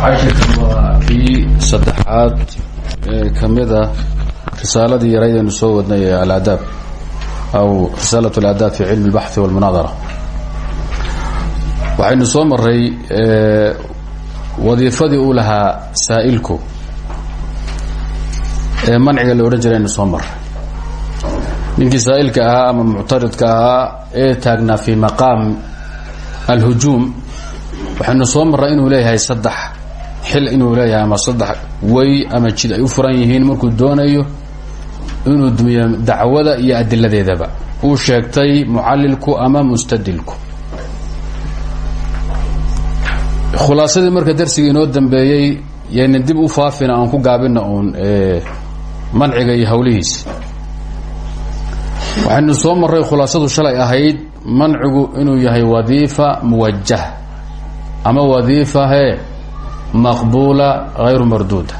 cashirkan waa kii saddexaad ee ka mid a risaaladii yaraydaynu soo wadnay ee alaadaab aw risaalat alaadaab fi cilmi اlbaxi walmunaadara waxaynu soo maray wadiifadii uu lahaa saa'ilku ee manciga la odhan soo maray ninkii saa'ilka ahaa ama muctaridka ahaa ee taagnaa fi maqaam alhujuum waxaynu soo marray inuu leeyahay saddex xil inuu leeyahay ama saddex way ama jid ay u furan yihiin markuu doonayo inuu dumiyo dacwada iyo adiladeedaba. Uu sheegtay mucallilku ama mustadilku. Khulaasadii marka darsigii inoo dambeeyey yayna dib u faafina aan ku gaabina uun manciga iyo hawlihiisi waxaynu soo marray khulaasadu shalay ahayd mancigu inuu yahay wadiifa muwajah ama wadiifa hee maqbuula hayru marduuda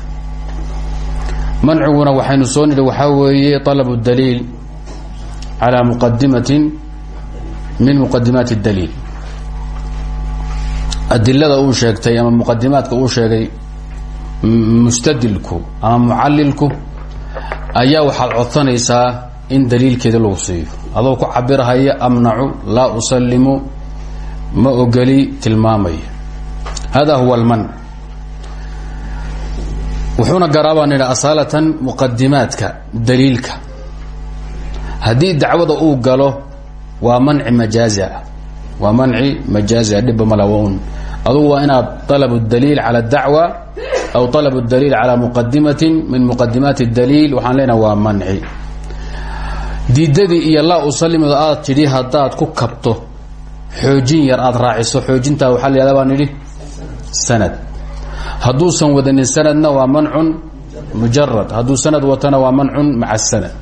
manciguna waxaynu soo nidhi waxaa weeye طalabu daliil calى muqadimatin min muqadimaati اdaliil adilada uu sheegtay ama muqadimaadka uu sheegay mustadilku ama mucallilku ayaa waxaad codsanaysaa in daliilkeeda lagu siiyo adoo ku cabirhaya amnacu laa usalimu ma ogeli tilmaamaya hada huwa اlman wuxuuna garaabaan asaalatan muqadimaadka daliilka. Haddii dacwada uu galo waa manci majaazi ah waa manci majaazi ah dhiba malawn adugu waa inaad alab daliil aw alab daliil cala muqadimatin min muqadimaati daliil waxaan leenaha waa manci. Diidadii iyo laa usalimid aad tidhi haddaad ku kabto xoojin yar aad raaciso. Xoojintaa waxaa la yihahda sanad hadduusan wadanin sanadna waa mancun mujarad hadduu sanad watana waa mancun maca sanad.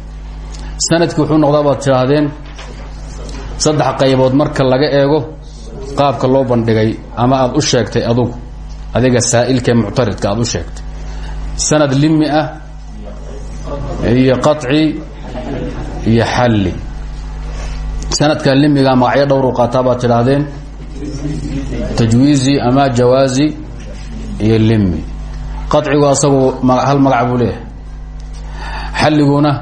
Wuxuu noqdaa baad tidhaahdeen saddex qaybood marka laga eego qaabka loo bandhigay ama aad u sheegtay adugu adiga saa'ilkae muctaridka aad u sheegtay. Sanad limi ah iyo qaطci iyo xalli. Sanadka limiga magacyo dhowru qaataa baad tidhaahdeen tajwiizi ama jawaazi iyo limi qacigu asagu hal magac buu leeyahay? Xalliguna?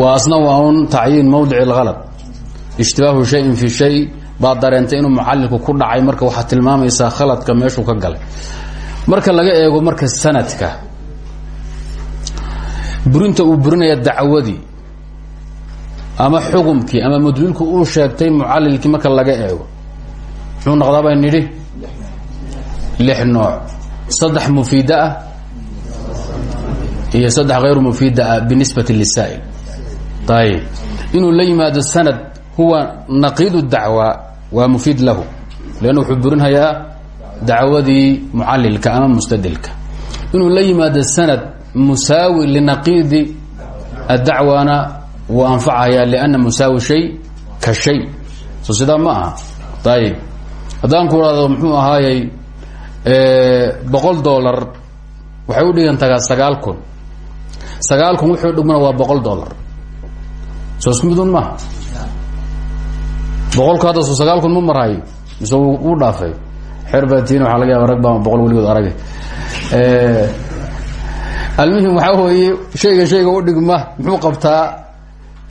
Waa asna waa un tacyiin mawdic اlhalad ishtibaahu shayin fi shay baad dareentay inuu mucalilku ku dhacay marka waxaad tilmaamaysaa khaladka meeshuu ka galay. Marka laga eego marka sanadka burinta uu burinaya dacwadii ama xukumkii ama mudlilku uu sheegtay mucalilkii marka laga eego. Muxuu noqdaa nidhi? Lix nooc. Saddex mufiida ah iyo saddex hayru mufiida ah binisbati lisaa'il. Ayib inuu la yimaado sanad huwa naqiid dacwa waa mufiid lahu. Leanna wuxuu burinhayaa dacwadii mucalilka ama mustadilka. Inuu la yimaado wuu anfacayaa lأnna musaawi shay ka shay. So sidaa ma aha. Ayib haddaan ku dollar waxay u dhigantagaa sagaal kun. Sagaal wuxuu dhigmana waa boqol dollar. Soo isku midun maaha boqolku hadda so sagaal kun ma marhayo mise wuu dhaafay. Xeer batiin waaa laga yaaba rag baa boqol weligood arage almuhim waxaa weeye shayga shayga u dhigma muxuu qabtaa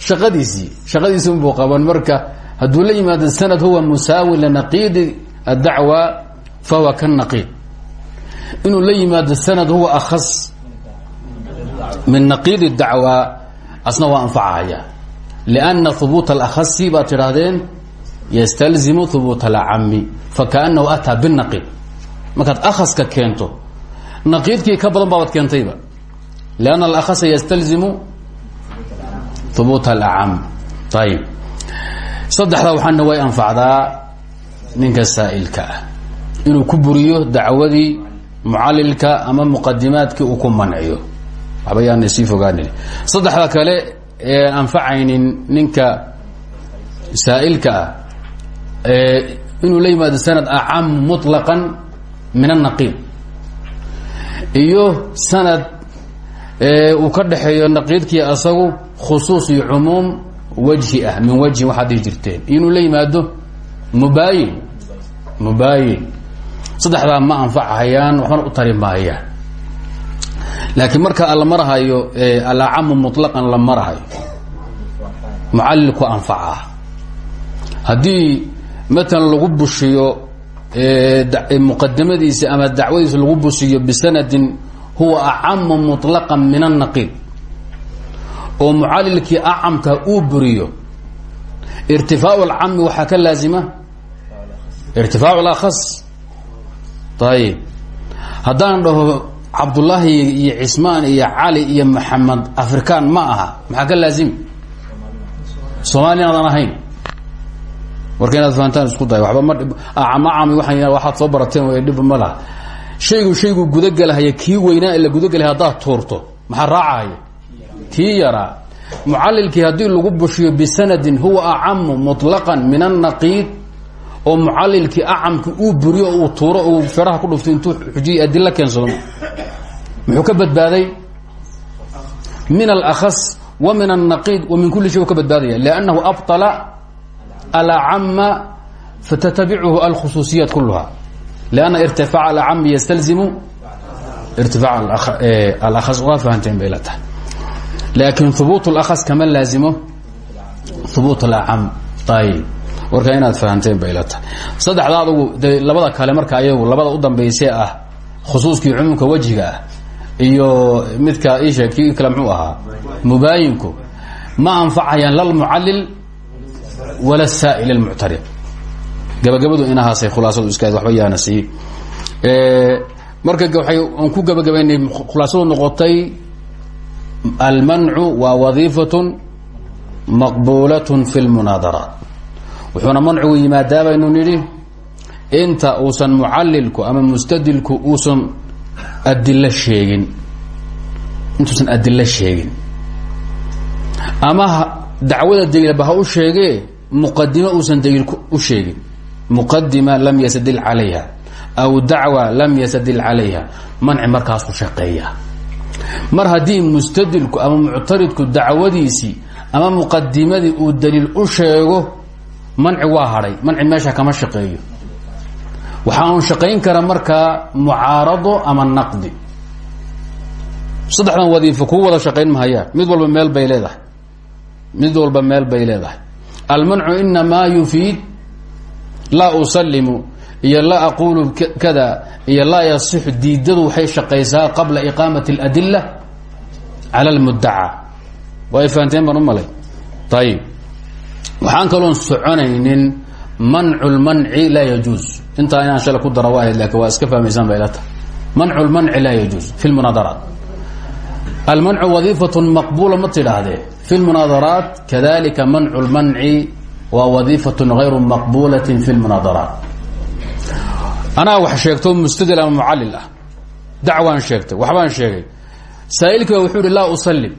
shaqadiisii shaqadiisi unbuu qaban. Marka hadduu la yimaado sanad huwa musaawi linaqiidi addacwa fahuwa kanaqiid inuu la yimaado sanad huwa akhas min naqiidi dacwa asna waa anfacahaya lianna hubuuta alakhasi baad tidhaahdeen yastalzimu hubuuta alcami fakaanahu ataa binaqiid markaad akhaska keento naqiidkii ka badan baabaad keentayba. Lianna alakhasa yastalzimu hubuut alacam. Ayib saddexdaa waxaana way anfacdaa ninka saa'ilka ah. Inuu ku buriyo dacwadii mucalilka ama muqadimaadkii uu ku manciyo waxba yaana sii saddexda kale ee anfacaynin ninka saa'ilka ah inuu la sanad acam muطlaqan min annaqiib iyo sanad uu ka dhexeeyo naqiidkii asagu khusuus iyo cumuum wajhi ah min wajhin waxaad dhihi jirteen. Inuu la yimaado mubaayin mubaayin ma anfacahayaan waxbana u tari laakiin marka la marahayo alacamu muطlaqan la marahayo mucalilku anfacaa. Haddii matalan lagu bushiyo muqadamadiisa ama dacwadiisa lagu bushiyo bisanadin huwa acamu muطlaqan min annaqiil oo mucalilkii acamka uu buriyo irtifaacu alcami waxaa ka laazima? Irtifaacu lakhas ayib haddaan dhaho cabdullaahi iyo cismaan iyo cali iyo maxamed afrikaan ma aha. Maxaa ka laazim? Soomaaliya inaadan ahayn. Warka inaad fahantaan isku dahay waba ma acam acami waa waxaad soo barateen w dhib ma laha shaygu shayguu gudagelahaya kii weynaa la gudagelay haddaad tuurto. Maxaa raacaya kii yaraa. Mucalilkii haddii lagu bushiyo bisanadin huwa acamu muطlaqan min annaqiid oo mucalilkii acamki uu buriyo uu tuuro uu feraha ku dhufto intuu xujiyay adilo keensado muxuu ka badbaaday? Min alakhas wa min annaqiid wa min kulli shay u ka badbaadaya. Liannahu abطala alacama fatatabichu alkhusuusiyaat kuluha لأnna irtifaac alacami ystalzimu irtifaac alahas waa fahanteen bay la tahay laakiin hubuut اlahas kama laazimo hubuut اlacam ayb warka inaad fahanteen bay la tahay saddexda adugu de labada kale marka ayagu labada u dambayse ah khusuuskii cumuumka wejiga ah iyo midka isha kii kale mxuu ahaa mubaayinku ma anfacayaan lalmucalil wala saa'il اlmuctarid gabagabadu inahaasay khulaasadu iska waba yaana sii. Marka waan ku gabagabaynay khulaasadu noqotay almancu waa wadiifatun maqbuulatun fi lmunaadaraat wuxuuna mancugu yimaadaa baynu nidhi inta uusan mucalilku ama mustadilku uusan adilo sheegin. Intuusan adilo sheegin. Ama dacwada degilba ha u sheegee muqadimo uusan degil u sheegin muqadima lam yastadil calayha aw dacwa lam yastadil calayha manci markaas ku shaqeeya. Mar haddii mustadilku ama muctaridku dacwadiisii ama muqadimadii uu daliil u sheego manci waa hadhay manci meesha kama shaqeeyo. Waxaa un shaqayn kara markaa mucaarado ama naqdi. Saddexdan wadiifo kuu wada shaqayn mahayaan mid walba meel bay leedahay. Mid walba meel laa usalimu iyo laa aqulu kada iyo laa yasixu diidadu waxay shaqaysaa qabla iqaamat اladila cala اlmudaca waa ay fahanteen baan u malay. Waxaan kaloon soconaynin mancu lmanci laa yajuuz. Intaa inaan shala ku dara wa ahayd laakiin waa iska fahmaysaan bay ila tahay. Mancu lmanci laa yajuuz fi lmunaadaraat almancu wadiifat maqbula ma tidhaahdee fi lmunaadaraat kadalika mancu lmanci waa wadiifat gayru maqbulaة fi lmunaadaraat anaa wax sheegto mustadil ama mucalil ah. Dacwaan sheegtay waxbaan sheegay. Saa'ilkiiba wuxuu ihi laa usalim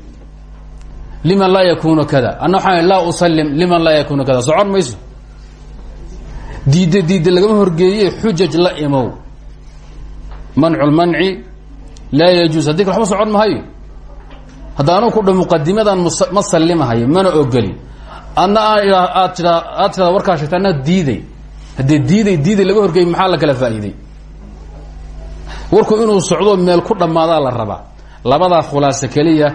liman laa yakunu kada. Anna waxaan laa usalim liman laa yakunu kada. Socon mayso? Diidde diidde lagama horgeeye xujaj la imow. Mancu lmanci laa yajuuz haddii kale waxba socon mahayo. Hadda anugu ku dha muqadimadan ma sallimahayo mana ogoli adna aad tiaa aad tirada warkaa sheegta anaa diiday. Haddee diiday diiday laga horgeey maxaa la kala faa'iiday? Warku inuu socdo meel ku dhammaadaa la rabaa. Labadaa khulaasa keliya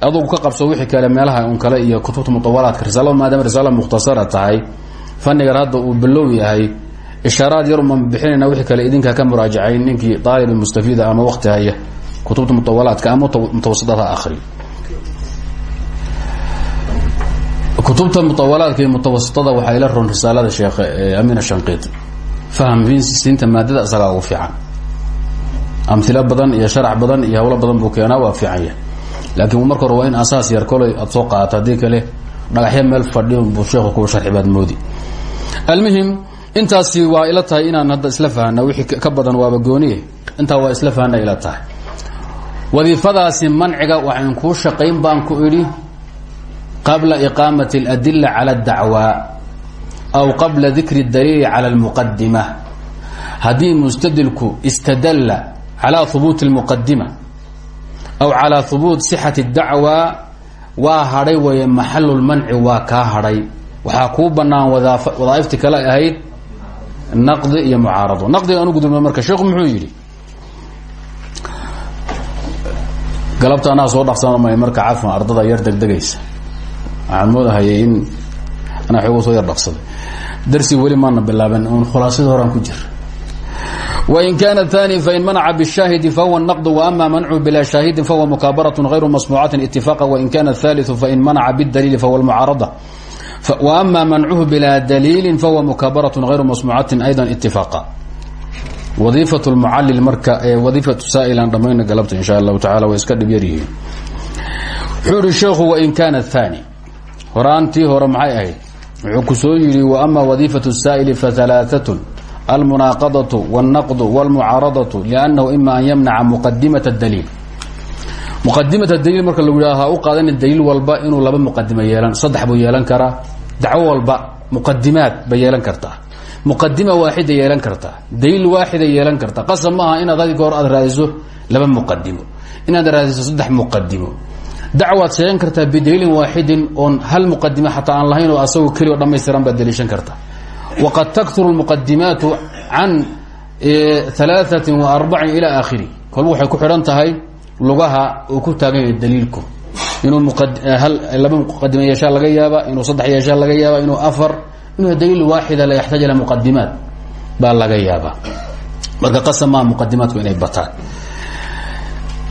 adugu ka qabso wixii kale meelaha un kale iyo kutubta mutawalaadka risaalada maadaama risaala mukhtasara tahay. Fannigan hadda uu bilow yahay. Ishaaraad yar uman bixinayna wixii kale idinkaa ka muraajacayn ninkii daalib mustafiida ama wakti haya. Kutubta mutawalaadka ama mutawasitaadha akri kutubta mutawalaadka iyo mutawasitada waxaa ila ron risaalada sheekh amin shanqiid fahmsiinta maadada isagaa ugu fiican. Amhilo badan iyo sharax badan iyo hawlo badan buu keenaa waa fiican yahay. Laakiin marka hore waa in asaas yar koley aad soo qaadato. Haddii kale dhagaxyo meel fadhiyo buu sheekhu ku sharxi moodi. Almuhim intaasi waa ila tahay inaan hadda isla fahana wixii ka badan waaba gooniye. Intaa waa isla fahana ila tahay. Wadiifadaasi manciga waxayn kuu shaqayn baan ku idhi qabla iqaamat اladila cala اdacwa aw qabla dikri اdaliili cala اlmuqadima haddii mustadilku istadalla calى hubuuti اlmuqadima aw calى hubuut sixati اdacwa waa hadhay weeye maxalulmanci waa kaa hadhay waxaa kuu banaan wadaaifti kale ahayd naqdi iyo mucaarado naqdiga anu gudubna marka sheekhu muxuu yidhi galabta anaa soo dhaqsanamay marka cafan ardada yar degdegaysa waxaan moodahayay in anaa xoogu soo yar dhaqsaday darsi weli maana bilaaban un khulaasada horaan ku jira wain kaana tani fain manaca bالشhaahidi fahuwa الnaqd وama manchu bila shaahidi fahuwa mukaabarat غayru masmuucati itifaqa wain kana الثaliثu fain manaca bالdaliili fahuwa اlmucaarada وama mancuhu bila daliili fahuwa mukaabarat غayru masmuucati ayضa itifaqa wadiifaة اlmucalil marka ee wadiifatu saailan dhamayna galabta in sha allahu taala way iska dhib yaryihiin wuxuu ihi sheekhu wain kaana الثani horaantii hore maxay ahayd? Wuxuu ku soo yidhi wa ama wadiifatu saa'ili fa halaaatun almunaaqadatu wاlnaqdu wاlmucaaradatu liannahu ima an yamnaca muqadimata daliil. Muqadimata daliil marka lagu yidhaha ha u qaadana daliil walba inuu laba muqadimo yeelan saddex buu yeelan karaa dacwo walba muqadimaad bay yeelan kartaa. Muqadima yeelan kartaa daliil waaxida yeelan kartaa. Qasab maaha inaad hor aad raadiso laba muqadimo inaad raadiso saddex muqadimo dacwaad sheegan kartaa bidaliilin waaxidin oon hal muqadima xataa aan lahayn oo asagoo keli o dhamaystiran baad daliishan kartaa waqad takturu lmuqadimaatu can alaaثatin wa arbacin ilaa aakhiri. Kolba waxay ku xidhan tahay lugaha uu ku taagan yahay daliilku. Inuu mhal laba muqadima laga yaaba inuu saddex yeeshaa laga yaaba inuu afar inuu daliil waaxida la yaxtaaj ila muqadimaat laga yaabaa. Marka qasam maa muqadimaatku inay bataan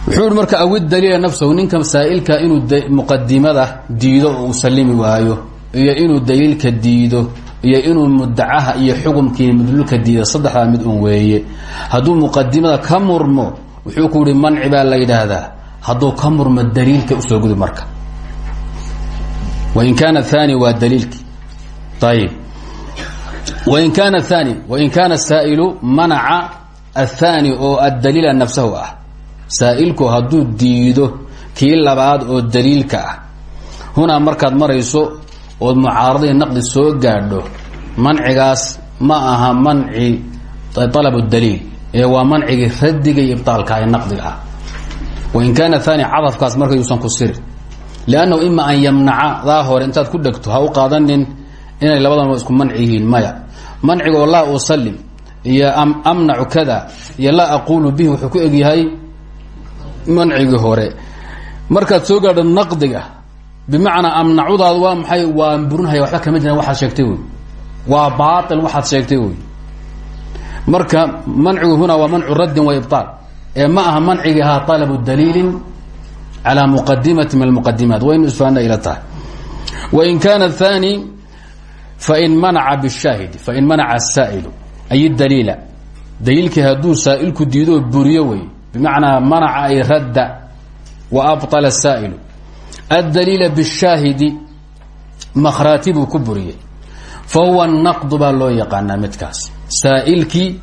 wuxuu yihi marka awid daliila nafsahu ninka saa'ilka inuu muqadimada diido uu salimi waayo iyo inuu daliilka diido iyo inuu mudacaha iyo xukumkii mudlulka diida saddexdaa mid un weeye. Hadduu muqadimada ka murmo wuxuu ku yihi manci la yidhaahdaa. Hadduu ka murmo daliilka u soo gudi marka wain kaana aani waa daliilki ayib wain kaana aani wain kaana asaa'ilu manaca aلthaani oo addaliila nafsahu ah saa'ilku hadduu diido kii labaad oo daliilka ah. Hunaa markaad marayso ood mucaaradai naqdi soo gaadho mancigaas ma aha manci alab daliil ee waa mancigii radiga iyo ibaalka ee naqdiga ah wain kaana aani cadafkaas marka yuusan ku sirin lannahu ima an yamnaca daa hore intaad ku dhegto ha u qaadanin inay labadan isku manci yihiin maya. Manciga oo laa usalim iyo amnacu kada iyo laa aquulu bihi wuxuu ku egyahay mancigii hore. Markaad soo gaadho naqdiga bimacnaa amnacudaad waa maxay? Waan burinhaya waxba kama jiraan waxaad sheegtay wey waa baail waxaad sheegtay wey marka mancigu hunaa waa mancu raddin wa ibtaal. Ee ma aha mancigii ahaa talabu daliilin calaa muqadimati min almuqadimaat wa in isfaana ila tahay. Wain kaana thani fain manaca bishaahidi fain manaca asaa'ilu ay daliila? Daliilkii hadduu saa'ilku diidoo buriyo wey bimacnaa manaca ay radda wa abطala الsaa'ilu addaliila bالshaahidi makhraati buu ku buriyey fa huwa naqdu baa loo yaqaanaa midkaas saa'ilkii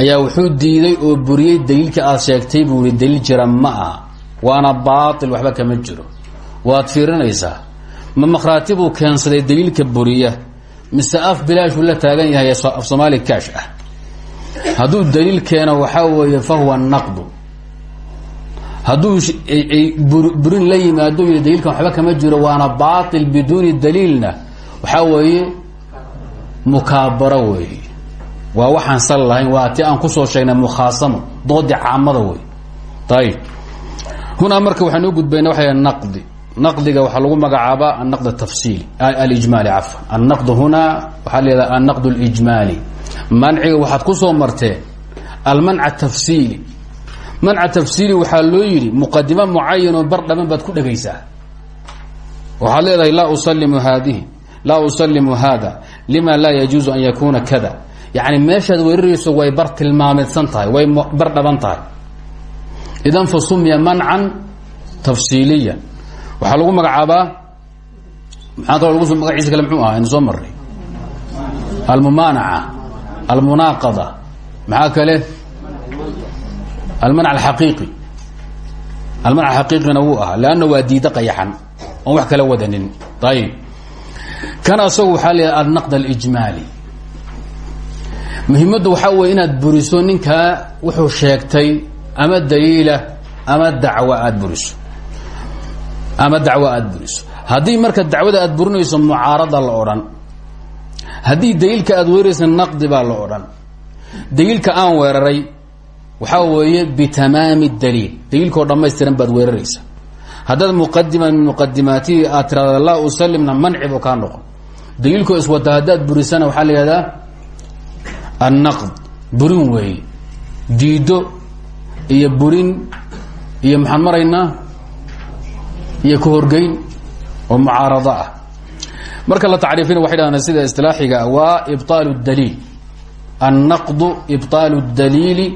ayaa wuxuu diiday oo buriyey daliilkii aad sheegtay buu yihi daliil jira ma aha waana baatil waxba kama jiro waad fiirinaysaa ma makhraati buu keensaday daliilka buriya mise af bilaashuu la taagan yahay af soomaali kaash ah Hadduu daliil keeno waxaa weeye fa huwa naqdu. Hadduu burin la yimaado yii daliilkan waxba kama jiro waana baatil biduuni daliilna. Waxaa weeye mukaabaro weeye. Waa waxaan sal lahayn waa ti aan ku soo sheegnay mukhaasamo caamada wey ayib hunaa marka waxaan u gudbayna waxa naqdi. Naqdiga waxaa lagu magacaabaa annaqd atafsiili alijmaali cafan annaqd hunaa waxaa leedaha annaqd اlijmaali manciga waxaad ku soo marteen almanca tafsiili. Manca tafsiili waxaa loo yidhi muqadimo mucayanoo bar dhaban baad ku dhegaysaa waxaad leedahay laa usalimu haadihi laa usalimu hada lima laa yajuuzu an yakuna kada. Yani meeshaad weerarayso way bar tilmaameedsan tahay way bar dhaban tahay. Idan fa sumiya mancan tafsiiliya waxaa lagu magacaabaa maxaa kaloo lagu magaciisa kale mxuu aha aynu soo marray almumaanaca almunaaqada. Maxaa kale? Almanc alxaqiiqi. Almanc alxaqiiqina wuu ahaa leanna waa diida qayaxan oon wax kala wadanin. Ayib kan asagu waxaa leeyahay alnaqd alijmaali. Muhimaddu waxaa weeye inaad buriso ninkaa wuxuu sheegtay ama daliila ama dacwa aada buriso. Ama dacwo aad buriso. Haddii marka dacwada aad burinayso mucaarada la odhan haddii daliilka aad weeraraysa naqdi baa la odhan. Daliilka aan weeraray waxaa weeye bitamaami daliil. Daliilkoo dhammaystiran baad weeraraysa. Haddaad muqadima min muqadimaatihi aad tirahda laa usalimna mancibu kaa noqon. Daliilkoo iswata haddaad burisana waxaa la yihahdaa annaqd burin weeye diido iyo burin iyo maxaan maraynaa iyo ka horgeyn oo mucaarado ah marka la tacriifina waxay dhahdaan sida istilaaxiga waa ibطaalu اdaliil annaqdu ibطaalu اdaliili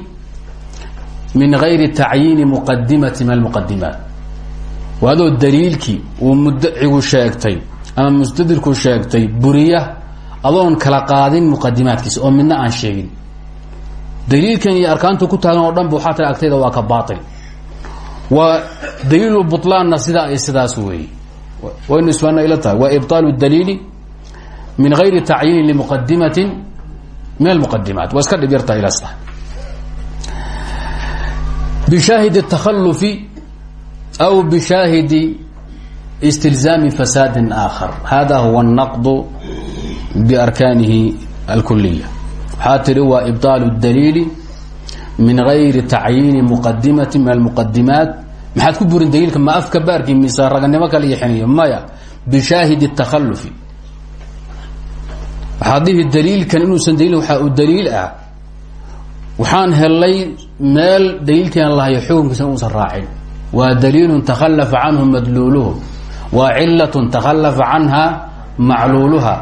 min gayri tacyiini muqadimati min almuqadimaat waa adoo daliilkii uu muddacigu sheegtay ama mustadirku sheegtay buriya adoon kala qaadin muqadimaadkiisa oo midna aan sheegin daliilkan iyo arkaantu ku taagan oo dhan ba waxaa tira agtayda waa ka baail waa daliilu bulaanna sidaa ay sidaas weeye waynu isbaana ila tahay waa ibطaalu daliili min gayri tacyiini limuqadimatin min almuqadimaat waa iska dhib yartaa ilaas ah bishaahidi الtakhalufi aw bishaahidi istilzaami fasaadi aakhar hada huwa الnaqd biarkaanihi alkuliya waxaa tihi waa ibطaalu اdaliili min gayri tacyiini muqadimati min almuqadimaat maxaad ku burin daliilka? Ma afka baarkii mise raganimo kala yaxinayo maya bishaahidi الtakhalufi waxaad dhihi daliilkan inuusan daliil waxaa u daliil ah. Waxaan helay meel daliilkiian lahayo xukunkiisa uusan raacin. Waa daliilun takhalafa canhu madluuluhu. Waa cilatun takhalafa canha macluuluha.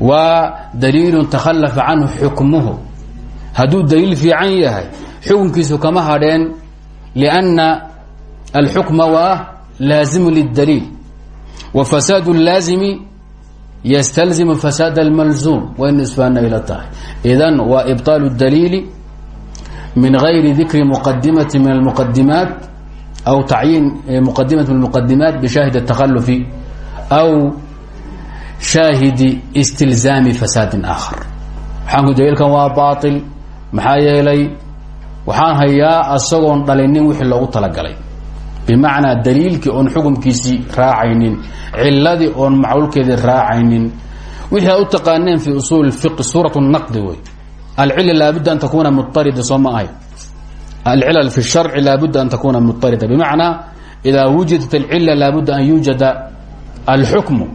Waa daliilun takhalafa canhu xukmuhu. Hadduu daliil fiican yahay xukunkiisu kama hadheen lianna alxukma waa laazimu lidaliil wa fasaad اlaazimi ystalzimu fasaad اlmalzuum waynu isfaana ila tahay idan waa ibطaalu اdaliili min gayri dikri muqadimati min almuqadimaat aw tacyiin muqadimati min almuqadimaat bishaahid الtakhalufi aw shaahidi istilzaami fasaadin aakhar waxaan ku daliilkan waa baail maxaa yeelay waxaan hayaa asagoon dhalinin wixii loogu talagalay bimacnaa daliilkii oon xukumkiisii raacaynin ciladii oon macluulkeedii raacaynin. Wixii u taqaaneen fi usuul fiqi suurat naqdi wey. Alcila laabudda an takuna muarida soo ma ahay. Alcilal fi sharci laabudda an takuna muarida bimacnaa idaa wujidat alcila laabudda an yuujada alxukmu.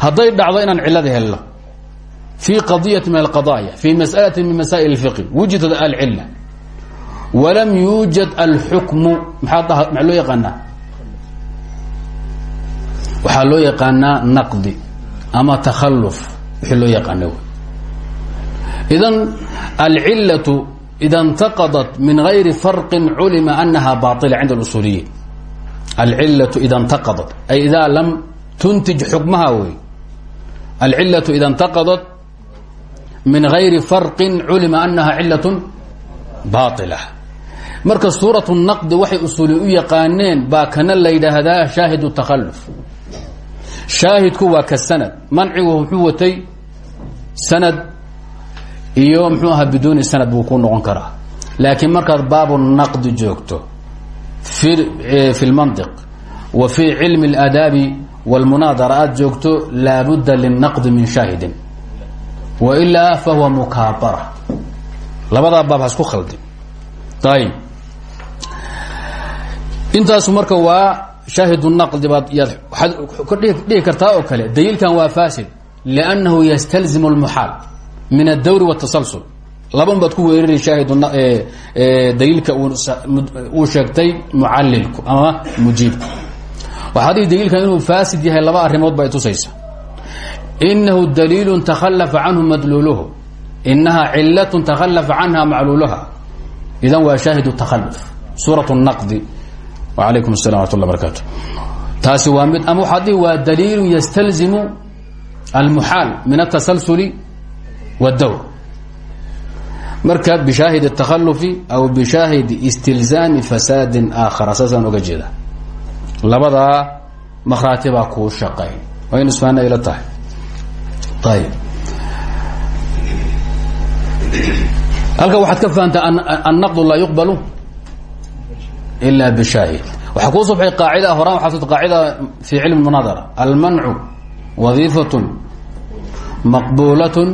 Hadday dhacdo inaan cilada helno. Fii qadiyati min alqadaya fii mas'alati min masaa'il اfiqi wujidat alcila walam yuujad alxukmu maxaa loo yaqaanaa? Waxaa loo yaqaanaa naqdi ama takhalluf wixii loo yaqaana w idan alcillatu ida intaqadat min gayri farqin culima anaha baila cinda اlusuuliyiin alcillatu ida intaqadat ay idaa lam tuntij xukmaha wey. Alcillatu ida intaqadat min gayri farqin culima anaha cilaة baila marka suuratu naqdi waxay usuuli u yaqaaneen baa kana la yidhaahdaa shaahidu takhalluf shaahidku waa ka sanad. Mancigu wuxuu watay sanad iyo muxuu ahaa biduuni sanad buu ku noqon karaa. Laakiin markaad baabu naqdi joogto i fi lmantiq wa fii cilmi اladaabi wاlmunaadara aad joogto laabudda linaqdi min shaahidin. Wailaa fahuwa mukaabara. Labadaa baab hasku khaldin. Ayb intaas marka waa shaahidnaqdi baad yaad dhihi kartaa oo kale daliilkan waa fasid liannahu yastalzimu اlmuxaal min adawri wاtasalsul laban baad ku weerari shaahid daliilka uu sheegtay mucalilku ama mujiibku. Waxaa dihi daliilkan inuu faasid yahay laba arrimood ba ay tusaysa inahu daliilu takhallafa canhu madluuluhu. Inaha cilatun takhallafa canha macluuluha. Idan waa shaahidu takhalluf suurat naqdi alaykum الslam amat llah barakaatu taasi waa mid ama waxaad dhihi waa daliilu ystalzimu almuxaal min الtasalsuli wاdawr marka bishaahid الtakhalufi aw bishaahidi istilzaami fasaadi aakhara saasaan oga jeeda labadaa makhraati baa kuu shaqayn waa in isfaana ila tahay ayb halka waxaad ka fahamtaa annaqdu laa yuqbalu ilaa bshaahid waxaa kuu subxay qaacida horaan waxaa qaacida fi cilmi munaadara almancu wadiifatun maqbuulatun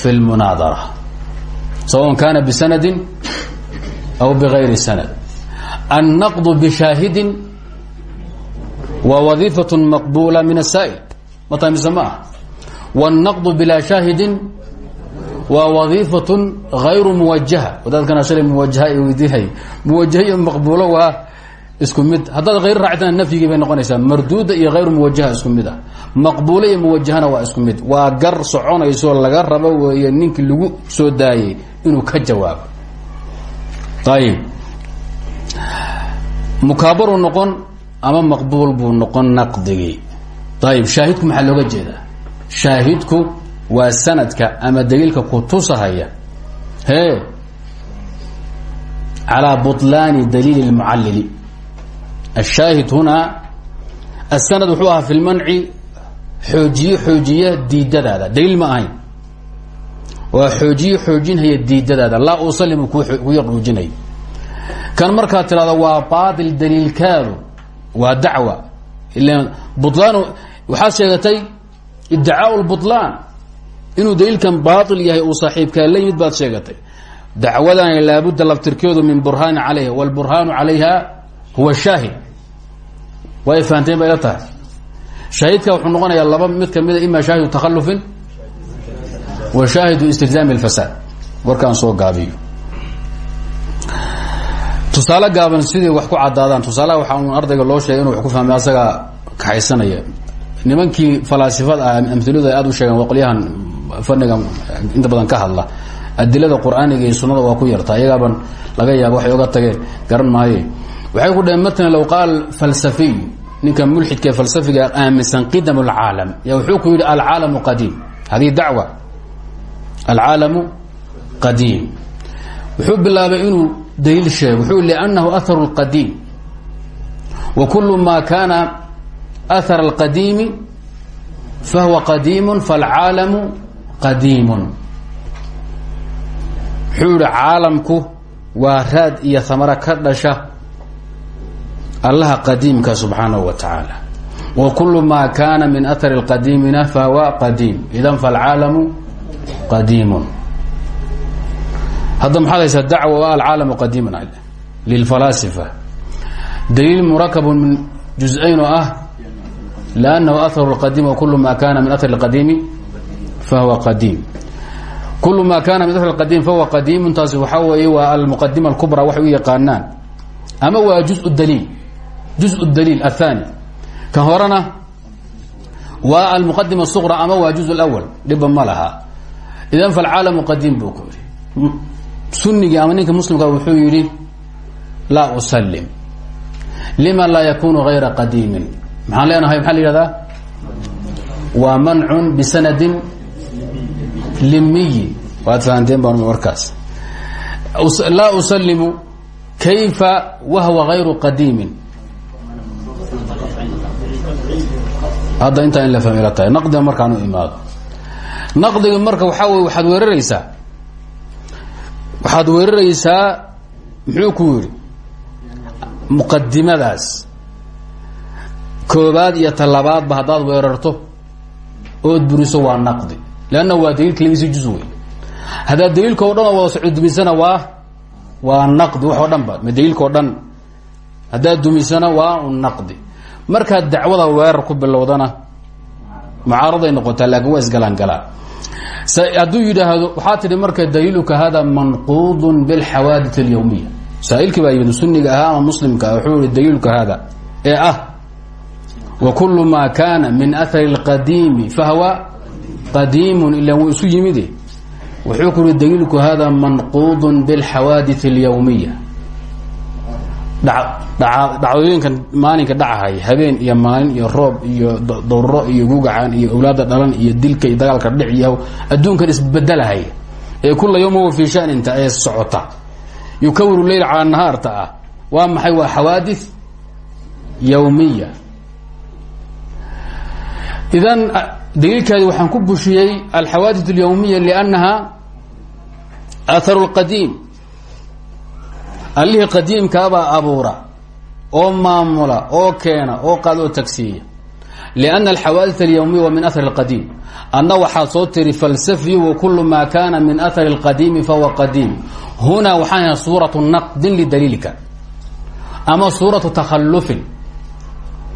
fi lmunaadara sawan kana bisanadin aw bigayri sanad annaqdu bishaahidin waa wadiifatun maqbuula min asaa'il ma tahay mise ma ah wاnnaqdu bilaa shaahidin waa wadiifaة غayru muwajaha wadaadkana shalay muwajaha i weydiinay muwajaha iyo maqbuulo waa isku mid. Haddaad hayr raacitana nafyigii bay noqonaysaa. Marduuda iyo hayru muwajaha isku mid ah. Maqbuulo iyo muwajahana waa isku mid. Waa gar soconayso laga rabo weeye ninkii lagu soo daayey inuu ka jawaabo ayib mukaabaru noqon ama waa sanadka ama daliilka ku tusahaya hee calaa buطlaani daliili اlmucallili الshaahid hunaa aلsanad wuxuu ahaa fi lmanci xoojiye xoojiya diidadaada daliil ma ahayn waa xoojiye xoojinhaya diidadaada laa usalimu ku yar xoojinay kan markaad tirahdo waa baatil daliilkaadu waa dacwa bulaan waxaad sheegatay iddicaau lbuطlaan inuu daliilkan baail yahay uu saaxiibkaa la yimid baad sheegatay. Dacwadani laabudda laftirkeedu min burhaani calayha wاlburhaanu calayha huwa shaahid. Waa ay fahanteen bay la tahay. Wuxuu noqonayaa laba mid kamida ima shaahidu takalufin wa shaahidu istilzaami اlfasaad warkaan soo gaabiyo. Tusaale gaaban sidii wax ku cadaadaan tusaalaha waxaa ardayga loo sheegay inuu wax ku fahmay asagaa kaxaysanaya. Nimankii falaasifada ah amiladu ay aad u sheegeen waa faniga inta badan ka hadla adilada qur'aaniga iyo sunada waa ku yarta iyagaaban laga yaaba waxay oga tageen garan maaye waxay ku dhaheen matalan low qaal falsafiy ninka mulxidka ee falsafiga aaminsan qidam اlcaalam ya wuxuu ku yidhi alcaalamu qadiim hadihi dacwa alcaalamu qadiim wuxuu bilaabay inuu daliil sheego wuxuu lأnnahu aharu اlqadiim wa kulu ma kana ahar اlqadiimi fahuwa qadiim faاlcaalamu qadiimun. Wuxuu idhi caalamku waa raad iyo thamaro ka dhasha allaha qadiimka subxaanahu wa tacaala. Wa kullu maa kaana min athari lqadiimina fawa qadiim. Idan falcaalamu qadiimun. Hadda maxaad haysaa dacwo alcaalamu qadiimun ah, lilfalaasifa daliil murakabun min juz-ayn oo ah liannahu atharu lqadiim wa kullu ma kana min athari lqadiimi fahuwa qadiim kulu ma kana min ahri اlqadiim fahuwa qadiimun taasi waxaa weeye waa almuqadima alkubra waxay u yaqaanaan ama waa juz daliil juz daliil athani kan horena waa almuqadima الsuqra ama waa juz اlأwl dhiba ma laha idan falcaalamu qadiim buu ku yidhi sunigii ama ninka muslimka wuxuu yidhi laa usalim lima laa yakunu غayra qadiimin maxaan leenahay maxaa la yihahdaa waa mancun bisanadin limiyi waad fahanteen baan warkaas laa usalimu kayfa wahwa غayru qadiimin hadda intaa in la fahmila tahay naqdiga markaan u imaado naqdiga marka waxaa wey waxaad weeraraysaa waxaad weeraraysaa muxuu ku yidhi muqadimadaas koobaad iyo talabaadba haddaad weerarto ood buriso waa naqdi lanna waa daliil kelgiisi juz wey haddaa daliilka o dhan oo wada socdo dumisana waa waa naqdi wax oo dhan ba ma daliilka o dhan haddaa dumisana waa un naqdi markaad dacwada weerar ku bilowdana mucaaraday noqotaa laakiin waa isgalaan galaa hadduu yidhaahdo waxaa tidhi marka daliiluka hada manquud bilxawaadit اlyawmiya saailkii baa yimid suniga ahaa ama muslimka ah wuxuu yihi daliilka hada ee ah wakul ma kana min ahari اlqadiimi fahuwa qadiimun ila wuu isu yimide wuxuu ku yihi daliilku hada manquud biاlxawaadit اlyawmiya dhacdooyinkan maalinka dhacahay habeen iyo maalin iyo roob iyo dawro iyo gugacan iyo awlaada dhalan iyo dilka dagaalka dhic adduunkan isbedelahay ee kula yawma wa fii shaninta socota. Yukawiru leyl calaa nahaarta ah. Waa maxay? Waa xawaadi yawmiya. Idan daliilkaadi waxaan ku bushiyey alxawaadith اlyawmiya liannaha aharu اlqadiim allihii qadiimkaabaa abuura oo maamula oo keena oo qaad oo tagsiiya لأن الxawاadiث اليومية wa min أثر الqديم adna waxaad soo tiri falsفي وkul ma kana min أثر الqديم fahuwa qديم hunaa waxaan suuraة نqdin lidaliilka ama suuraة تkhalufin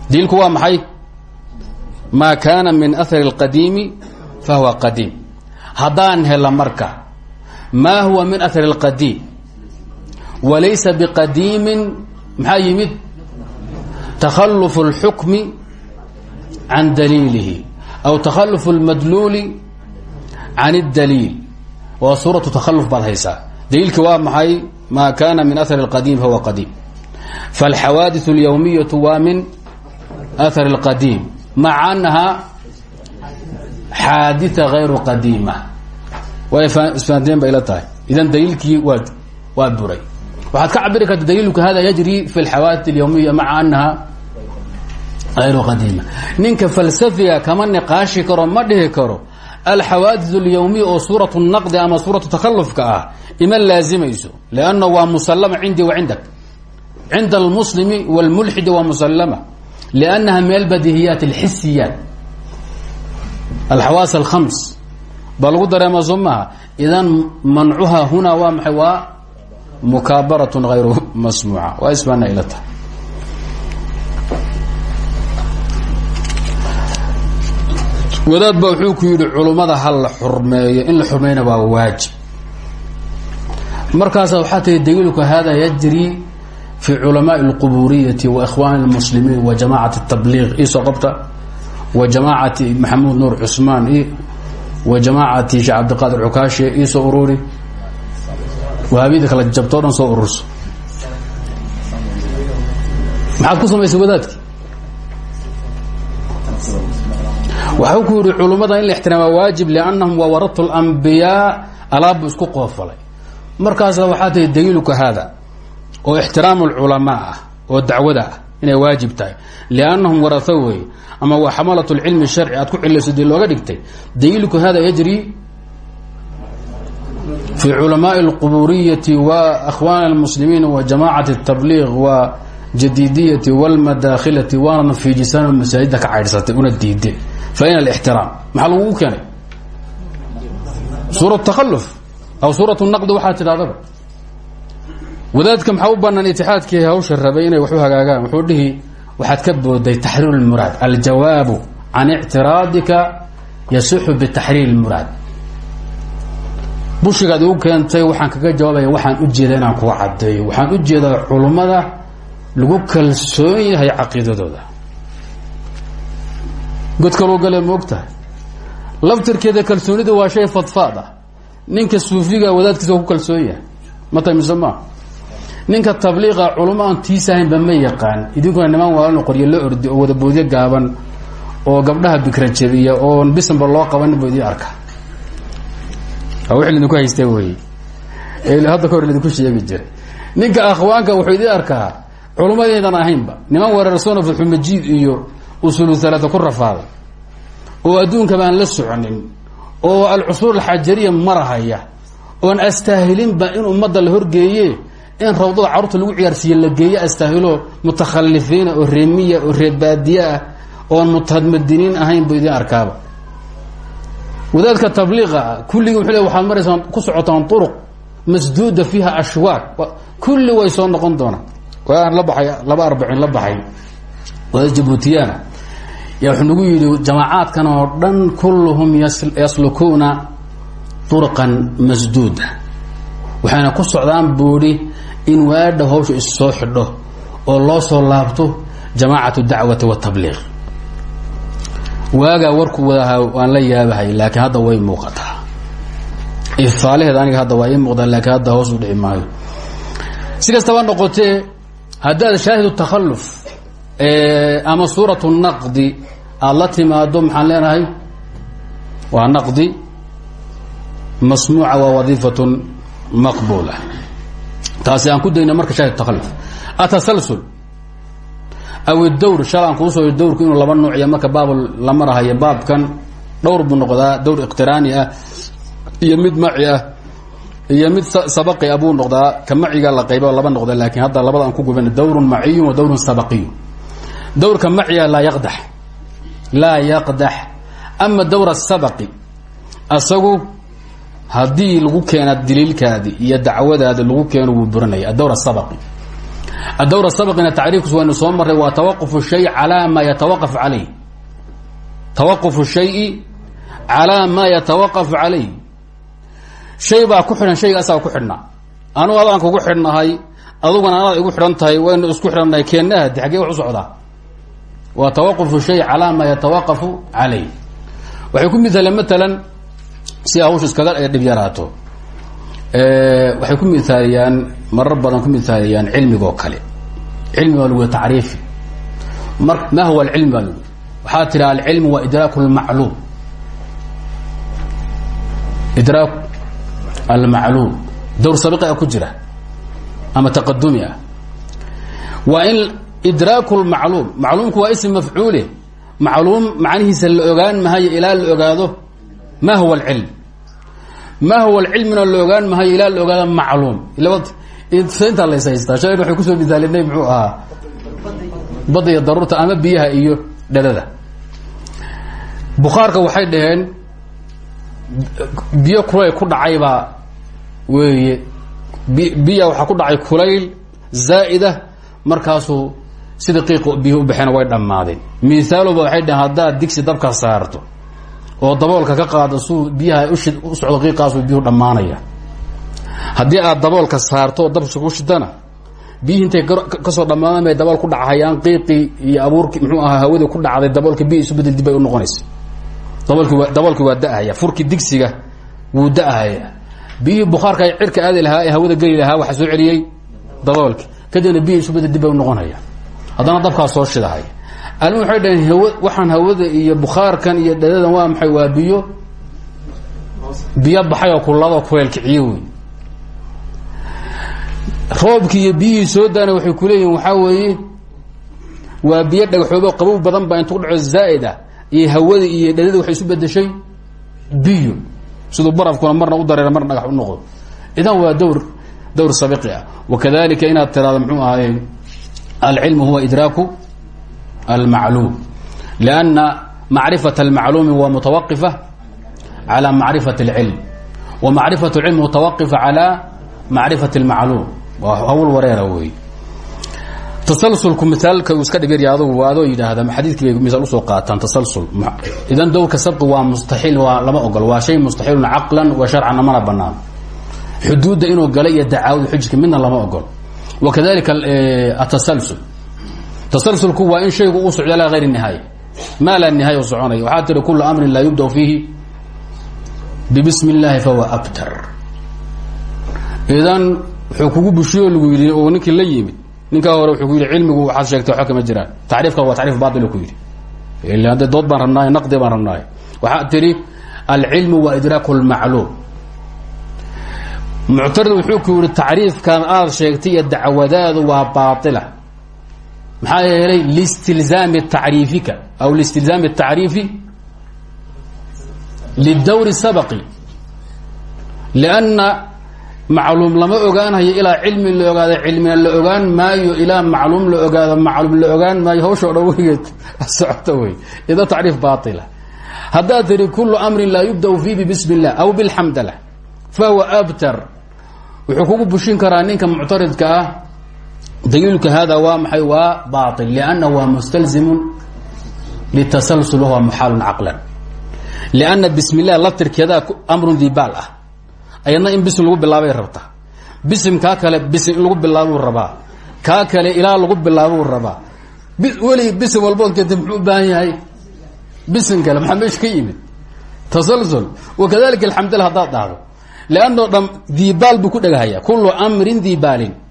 daliilku waa maxay ma kana min أثر الqديimi fahuwa qديم haddaan hela marka ma huwa min أثر الqديم walaysa bqadiimi maxaa yimid تkhalف الxukm can daliilihi aw takhalluf اlmadluuli can اdaliil waa suuratu takhalluf baad haysaa daliilki waa maxay maa kana min ahar اlqadiim fahuwa qadiim faاlxawaadiث اlyawmiyaةu waa min ahar اlqadiim maca annahaa xaadita hayru qadiima way isfahanteen bay ila tahay idan daliilkii waa waa buray waxaad ka cabiri karta hada yajri fi lxawaadit alyawmiya maca annahaa hayru ninka falsafiga kama niqaashi karo ma karo alxawaadis اlyawmiya oo suuratu naqdi ama suuratu takalufka ah ima laazimayso lanna waa musalama cindii wa cindak cinda almuslimi wاlmulxidi liannaha min albadihiyaat اlxisiyaat alxawaas alkhams baa lagu dareema soo maaha idan mancuha huna waa maxay waa mukaabarat غayru masmuuca waa isbaana ila tahay wadaad ba wuxuu ku yidhi culummada ha la xurmeeyo in la xurmeeyna waa waajib markaasa waxaa tihi daliilku hada yajri fi culamaai اlquburiyati wa ikhwani اlmuslimiin wa jamacati tabliiq iisoo qabta wa jamaacati maxamuud nuur cusmaan wa jamaacati sheekh cabdiqaadir cukaashe iisoo ururi wahaabiyada kala jabtoo dhan soo ururso maxaad ku samaysay wadaadki waxau ku yihi culummada in la ixtiraama waajib liannahum waa waratu lambiyaa alaabbu isku qoofalay markaasa waxaa tahay daliiluka haada oo ixtiraam alculamaa ah oo dacwada ah inay waajib tahay. Liannahum warata wey ama wa xamalat lcilmi sharci aad ku cilayso looga dhigtay daliilku hada yajri fi culamaai alquburiyati wa akhwaan almuslimiin wa jamacat tabliiq wa jadidiyati wlmadakhilati waana fiijisaan masaajida ka caydhsatay una diide fa ina alixtiraam maxaa lagugu keenay? Suura takaluf aw suurat naqdi waxaa tidhahdaba wadaadka maxaa u banaan itixaadkii hawsha rabay inay wax u hagaagaan? Wuxuu dhihi waxaad ka booday taxriir اlmuraad aljawaabu can ictiraadika yasixu bitaxriir اlmuraad bushigaad igu keentay waxaan kaga jawaabaya waxaan u jeeda inaan kuga cadeeyo waxaan u jeedaa culummada lagu kalsoon yahay caqiidadooda. God gale ma og tahay laftirkeeda kalsoonida waa shay fadfaad ah. Ninka suufiga wadaadkiisa ku kalsoon yahay. Ma tahay mise ninka tabliiqa culamo aan tiisahaynba ma yaqaan. Idinkuna niman waalano qoryo la ordi oo wadaboodyo gaaban oo gabdhaha bikra jabiya oon bisanba loo qabanin bu idin arka. Waa wixii lidinku haystee wey hadda ka hor sheegi jiray ninka akhwaanka wuxuu idin arkaa culummadaydan ahaynba niman weerarsoona fatxumajiid iyo usulu halaata ku rafaaday oo adduunka baan la soconin oo alcusuur alxajariya marahaya oon astaahilinba in ummadda la horgeeye in rawdada carruurta lagu ciyaarsiiye la geeye astaahilo mutakhalifiina oo reemiya oo reebaadiye ah oon ahayn bu idin arkaaba. Wadaadka tabliiqa ah wuxuu le waxaad maraysaan ku socotaan uruq masduuda fiiha ashwaaq. Kulli way soo noqon doonaan. Waan la baxay laba arbacin la baxay. Wadaad jabuutiyana yaa nagu yidhi jamaacaadkan oo dhan kulluhum yaslukuuna urqan masduuda. Waxayna ku socdaan buudhi in waadha hawsha issoo xidho oo loo soo laabto jamaacatu dacwati watabliiq waagaa warku wadaha waan la yaabahay laakiin hadda way muuqataa. Ifaalaheed aniga hadda waa muuqdaa laakiin hadda hoos u dhici noqotee haddaad shaahidu takhalluf ama suuratu naqdi aada la timaado maxaan leenahay? Naqdi masmuuca waa wadiifatun maqbuula taasi aan ku dayna marka shaahid takhalluf atasalsul. Aw idawr shalaan kuusoo dawrku inuu laba nuuciya marka baab la marahayo baabkan dhowr buu noqdaa dawr iqtiraani ah iyo mid maci ah iyo mid sabaqi abuu noqdaa ka la qayba laba noqda laakiin hadda labada ku guban dawrun maciyun wa dawrun sabaqiyu. Dawrka maciga laa yaqdax. Laa yaqdax. Ama dawr sabaqi asagu haddii lagu keena daliilkaadi iyo dacwadaadi lagu keeno wuu burinaya. Adawr sabaqi. Adawr sabaqina tacriifkiisu waynu soo marray waa tawaqufu shay calaa maa yatawaqaf calayh tawaqufu shayi calaa maa yatawaqafu calayh shay baa ku xidhan shayga asaga ku xidhnaa anugu adaan kugu xidhnahay aduguna anaad igu xidhan tahay waynu isku xidhannahay keennahadi xaggee wax u socdaa. Waa tawaqufu shay calaa maa yatawaqafu calayh waxay ku miaaleen matalan si hawsha iskaga dhib yaraato. Waxay ku miaaliyaan marar badan ku miaaliyaan cilmigoo kale. Cilmi baa lagu mar ma huwa alcilm baa lagu waxaa tiri alcilmu waa idraaku lmacluum idraak almacluum. Dowr sabiqi a ku jira. Ama taqadumi ah. Waa in idraaku lmacluum macluumku waa ism mafcuule macluum macnihiisa la ogaan mahayo ilaa la ogaado ma huwa alcilm ma huwa alcilmina la ogaan mahayo ilaa la ogaado macluum intaa lays haystaa shair waxay ku soo misaalinay muxuu ahaa badda iyo daruurta ama biyaha iyo dhadada bukhaarka waxay dhaheen biyo kulayl ku dhacaybaa weeye. Biya waxaa ku dhacay kulayl zaa'ida markaasuu sida qiiq biyuhu u baxeena way dhammaadeen. Miaaloba waxay dhaheen haddaad digsi dabka saarto oo daboolka ka qaado suu biyaha u socdo qiiqaasuu biyuhu dhammaanaya haddii aad daboolka saarto oo ku shidana biyihii intay ka soo dhammaadaan bay dabool ku dhacayaan qiiqii iyo abuurkii muxuu ahaa hawadii ku dhacday daboolka biyi isu bedel dib u noqonaysa. Waa daboolkii waa da-haya furkii digsiga wuu da-haya biyihii bukhaarka cirka aadi lahaa ee hawada geli lahaa waxaa soo celiyey daboolki kadibna biyi isu bedel dib u noqonaya haddana dabkaa soo shidahay almi waxay dhaheen waxaan hawada iyo bukhaarkan iyo dhadadan waa maxay? Waa biyo? Biyo baxay oo kulladoo kuleelkiciyo wey roobkii iyo biyihii soo daana waxay kuleeyihin waxaa weeye waa biyo dhagaxoobo qabow badan baa intuu dhaco zaa'id iyo hawada iyo dhadada waxay isu bedeshay biyo. Siduu barafkuna marna u dareera marna dhagax u noqdo. Idan waa dowr dowr sabiqi ah. Wakadalika inaad tiraado muxuu ahaaye alcilmu huwa idraaku almacluum lianna macrifat almacluumi waa mutawaqifa calى macrifat اlcilm wa macrifat اlcilm mutawaqifa calى macrifat اlmacluum waa hawl wareera wey tasalsulku misaalka uu iska dhibyarya adugu waa adoo yidhaahda xadiidkii bay misaal usoo qaataan tasalsul idan dowrka sabqi waa mustaxiil waa lama ogol waa shay mustaxiilun caqlan wa sharcan mana banaan xuduudda inuu gala iyo dacaawada xujka midna lama ogol wakadalika atasalsul tasalsulku waa in shaygu uu socdo ilaa hayri nihaaya. Maa laa nihaaya soconaya. Waxaa tiri kula amrin laa yubda fiihi bibismi اllahi fahuwa abtar. Kugu bushiyo lagu yidhi oo ninkii la yimid ninkaa hore wuxuu ku yidhi cilmigu waxaad sheegtay waxba kama jiraan. Tacriifka waa tacriif bail ku yidhi. Ila hadda dood baan rabnaay naqdi baan rabnaay waxaad tidhi alcilmu waa idraaku اlmacluum muctarid wuxuu ku yihi tacriifkan aad sheegtay dacwadaadu waa baaila maxaa yeelay listilzaami tacriifika aw listilzaami tacriifi lidawri sabqi lianna macluum lama ogaanhayo ilaa cilmi la ogaado cilmina la ogaan maayo ilaa macluum la ogaado macluum la ogaan maayo hawsha o dhan weygeed socota ida tacriif baila haddaad tihi kulu amrin laa yubdau fiihi bismi اllah aw bilxamdlah fahuwa abtar. Wuxuu kugu bushin karaa ninka muctaridka ah daliilka hada waa maxay? Waa bail lianna waa mustalzimun litasalsul wahuwa muxaalun caqlan. Lianna bismi llah laftirkeedaa amrun dibaal ah. Ayadna in bisim lagu bilaabay rabtaa bisim kaa kale bisim in lagu bilaabuu rabaa. Kaa kale ilaa lagu bilaabuu rabaa. Weli bisim walbood keenta muxuu u baahan yahay? Bisim kale maxaa meesha ka yimid? Tasalsul. Wakadalika alxamdullah haddaad dhahdo. Lanno dham dibaal buu ku dhegahaya kulu amrin dibaalin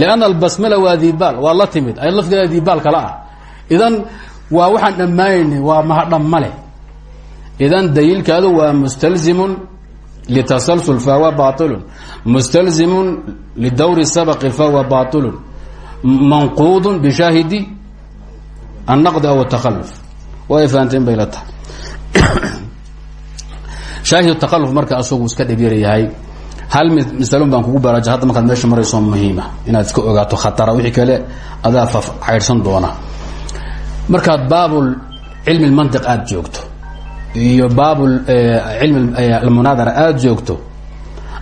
lianna albasmala waa dibaal waa la timid. ay lafteeda dibaal kala ah idan waa waxaan dhammaanayna waa mahadhammale idan daliilkaadu waa mustalzimun litasalsul fahuwa bailun mustalzimun lidawri sabqi fahuwa bailun manquudun bishaahidi annaqdi aw atakaluf way fahanteen bay la tahay shaahid takaluf marka asagu iska dhibyar yahay hal masalon baan kugu baraaja hadda markaad meesha marayso muhiima inaad iska ogaato khatara wixii kale adaa fa caydhsan doona markaad baabul cilmi lmantiq aada joogto iyo baabul cilmi almunaadara aada joogto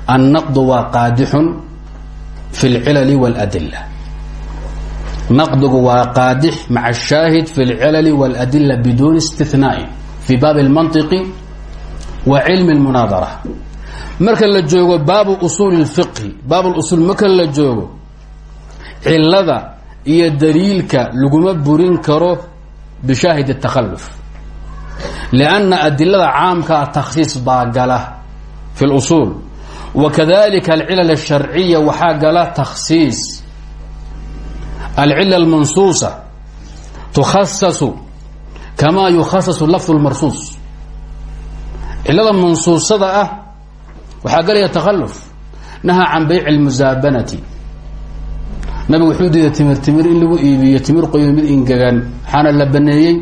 annaqdu waa qaadixun fi اlcilali wاladila naqdigu waa qaadix maca الshaahid fi اlcilali wاladila biduuni istinaa'in fi baabi اlmantiqi wa cilmi اlmunaadara marka la joogo baabu usuuli اlfiqhi baab usuul marka la joogo cilada iyo daliilka laguma burin karo bishaahid الtakhalluf لأnna adilada caamkaa takhsiis baa gala fi اlusuul wakadalika alcilal الsharciya waxaa gala takhsiis alcila اlmansuusa tukhasasu kama yukhasasu lafظ اlmarsuus cilada mansuusada ah waxaa galaya takhalluf nahaa can bayc اlmusaabanati nabigu wuxuu diiday timir timir in lagu iibiyo timir qoyo mid ingegan waxaana la baneeyey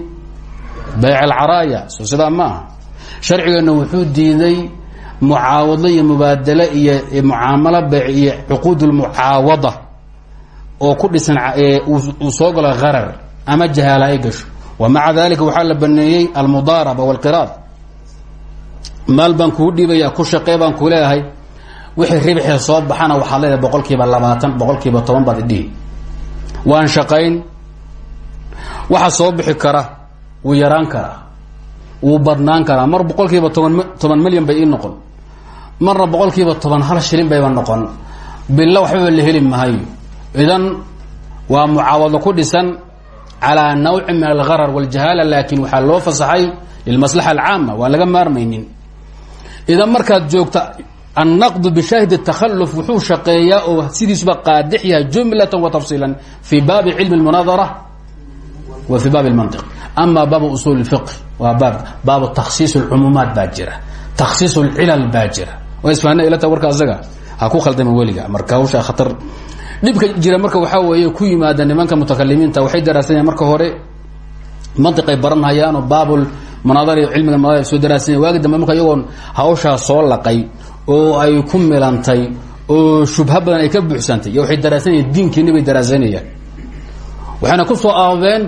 bayc alcaraaya soo sidaa ma aha. Sharcigeenna wuxuu diiday mucaawado iyo mubaadale iyo mucaamalo bayc iyo cuquud lmucaawada oo ku dhisan uu soo galo harar ama jahaala ay gasho. Wa maca dalika waxaa la baneeyey almudaaraba walqiraad maal baan kuu dhiibaya ku shaqee baan ku leeyahay. Wixii ribxee soo baxana waxaad leedahay boqol kiiba labaatan boqol baad idhihi waan shaqayn. Waxa soo bixi kara wuu yaraan karaa wuu badnaan karaa mar boqol kiiba toban toban milyan bay noqon. Marna boqol kiiba toban hal shilin bayba noqon. Billa waxbaba la heli mahayo idan waa mucaawado ku dhisan calaa nawci min algharar waljahaala laakin waxaa loo fasaxay lilmaslaxa alcaama waan laga maarmaynin idan markaad joogta annaqdu bishaahid اtakhalluf wuxuu shaqeeyaa oo sidiisuba qaadix yahay jumlatan wa tafsiila fi baabi cilmi اlmunaadara wa fi baabi اlmantiq ama baabu usuul اfiqh waa baab baabu takhsiis اlcumuumaat baa jira takhsiis اlcilal baa jira waa isfahna ilata warka asaga ha ku khaldama weliga marka hawsha khatar dhibka jira marka waxaa weeye ku yimaada nimanka mutakalimiinta waxay daraasanayaan marka hore mantiqay baranhayaanoo baabul munaadara iyo cilmiga munaadara soo daraasanya waagi dambe marka iyagoon hawshaa soo laqay oo ay ku milantay oo shubha badan ay ka buuxsantay iyo waxay daraasanayaan diinkiina bay daraasanayaan waxayna ku soo aabeen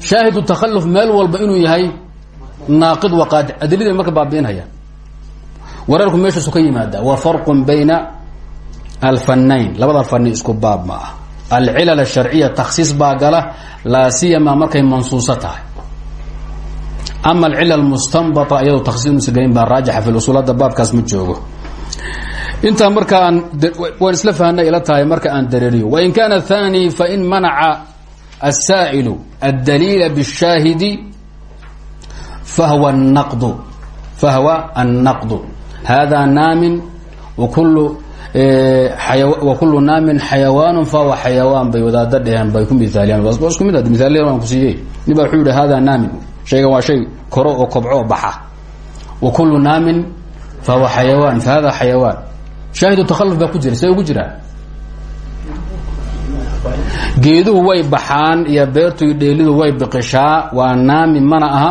shaahidu takhalluf meel walba inuu yahay naaqid waqaadi adilada marka baabi'inhayaan wareerku meeshaasu ka yimaada wa farqun bayna alfanayn labada fani isku baab ma ah alcilal asharciya takhsiis baa gala laa siyama markay mansuuso ama alcila almustanbata iyadoo takhsiis inuusa gelin baa raajixa fi lusuul hadda baabkaas ma joogo. Intaa marka aan waan isla fahanna ila tahay marka aan dareeriyo wain kaana thaani fain manaca asaa'ilu addaliila bishaahidi fahwa naqdu fahwa annaqdu. Hada naamin wakulu wakulu naamin xayawaanu fahwa xayawaan bay wadaada dheheen bay ku miaaliyaan waa isku mid ah, miaal aan ku siiyey. Nibaa wuxuu yihi hada naamin shaygan waa shay koro oo kobco oo baxa. Wa kullu naamin fahuwa xayawaan fa hada xayawaan. Shaahidu takhalluf baa ku jira see ugu jiraa geeduhu way baxaan iyo beertu iyo dheelidu way biqishaa waa naami mana aha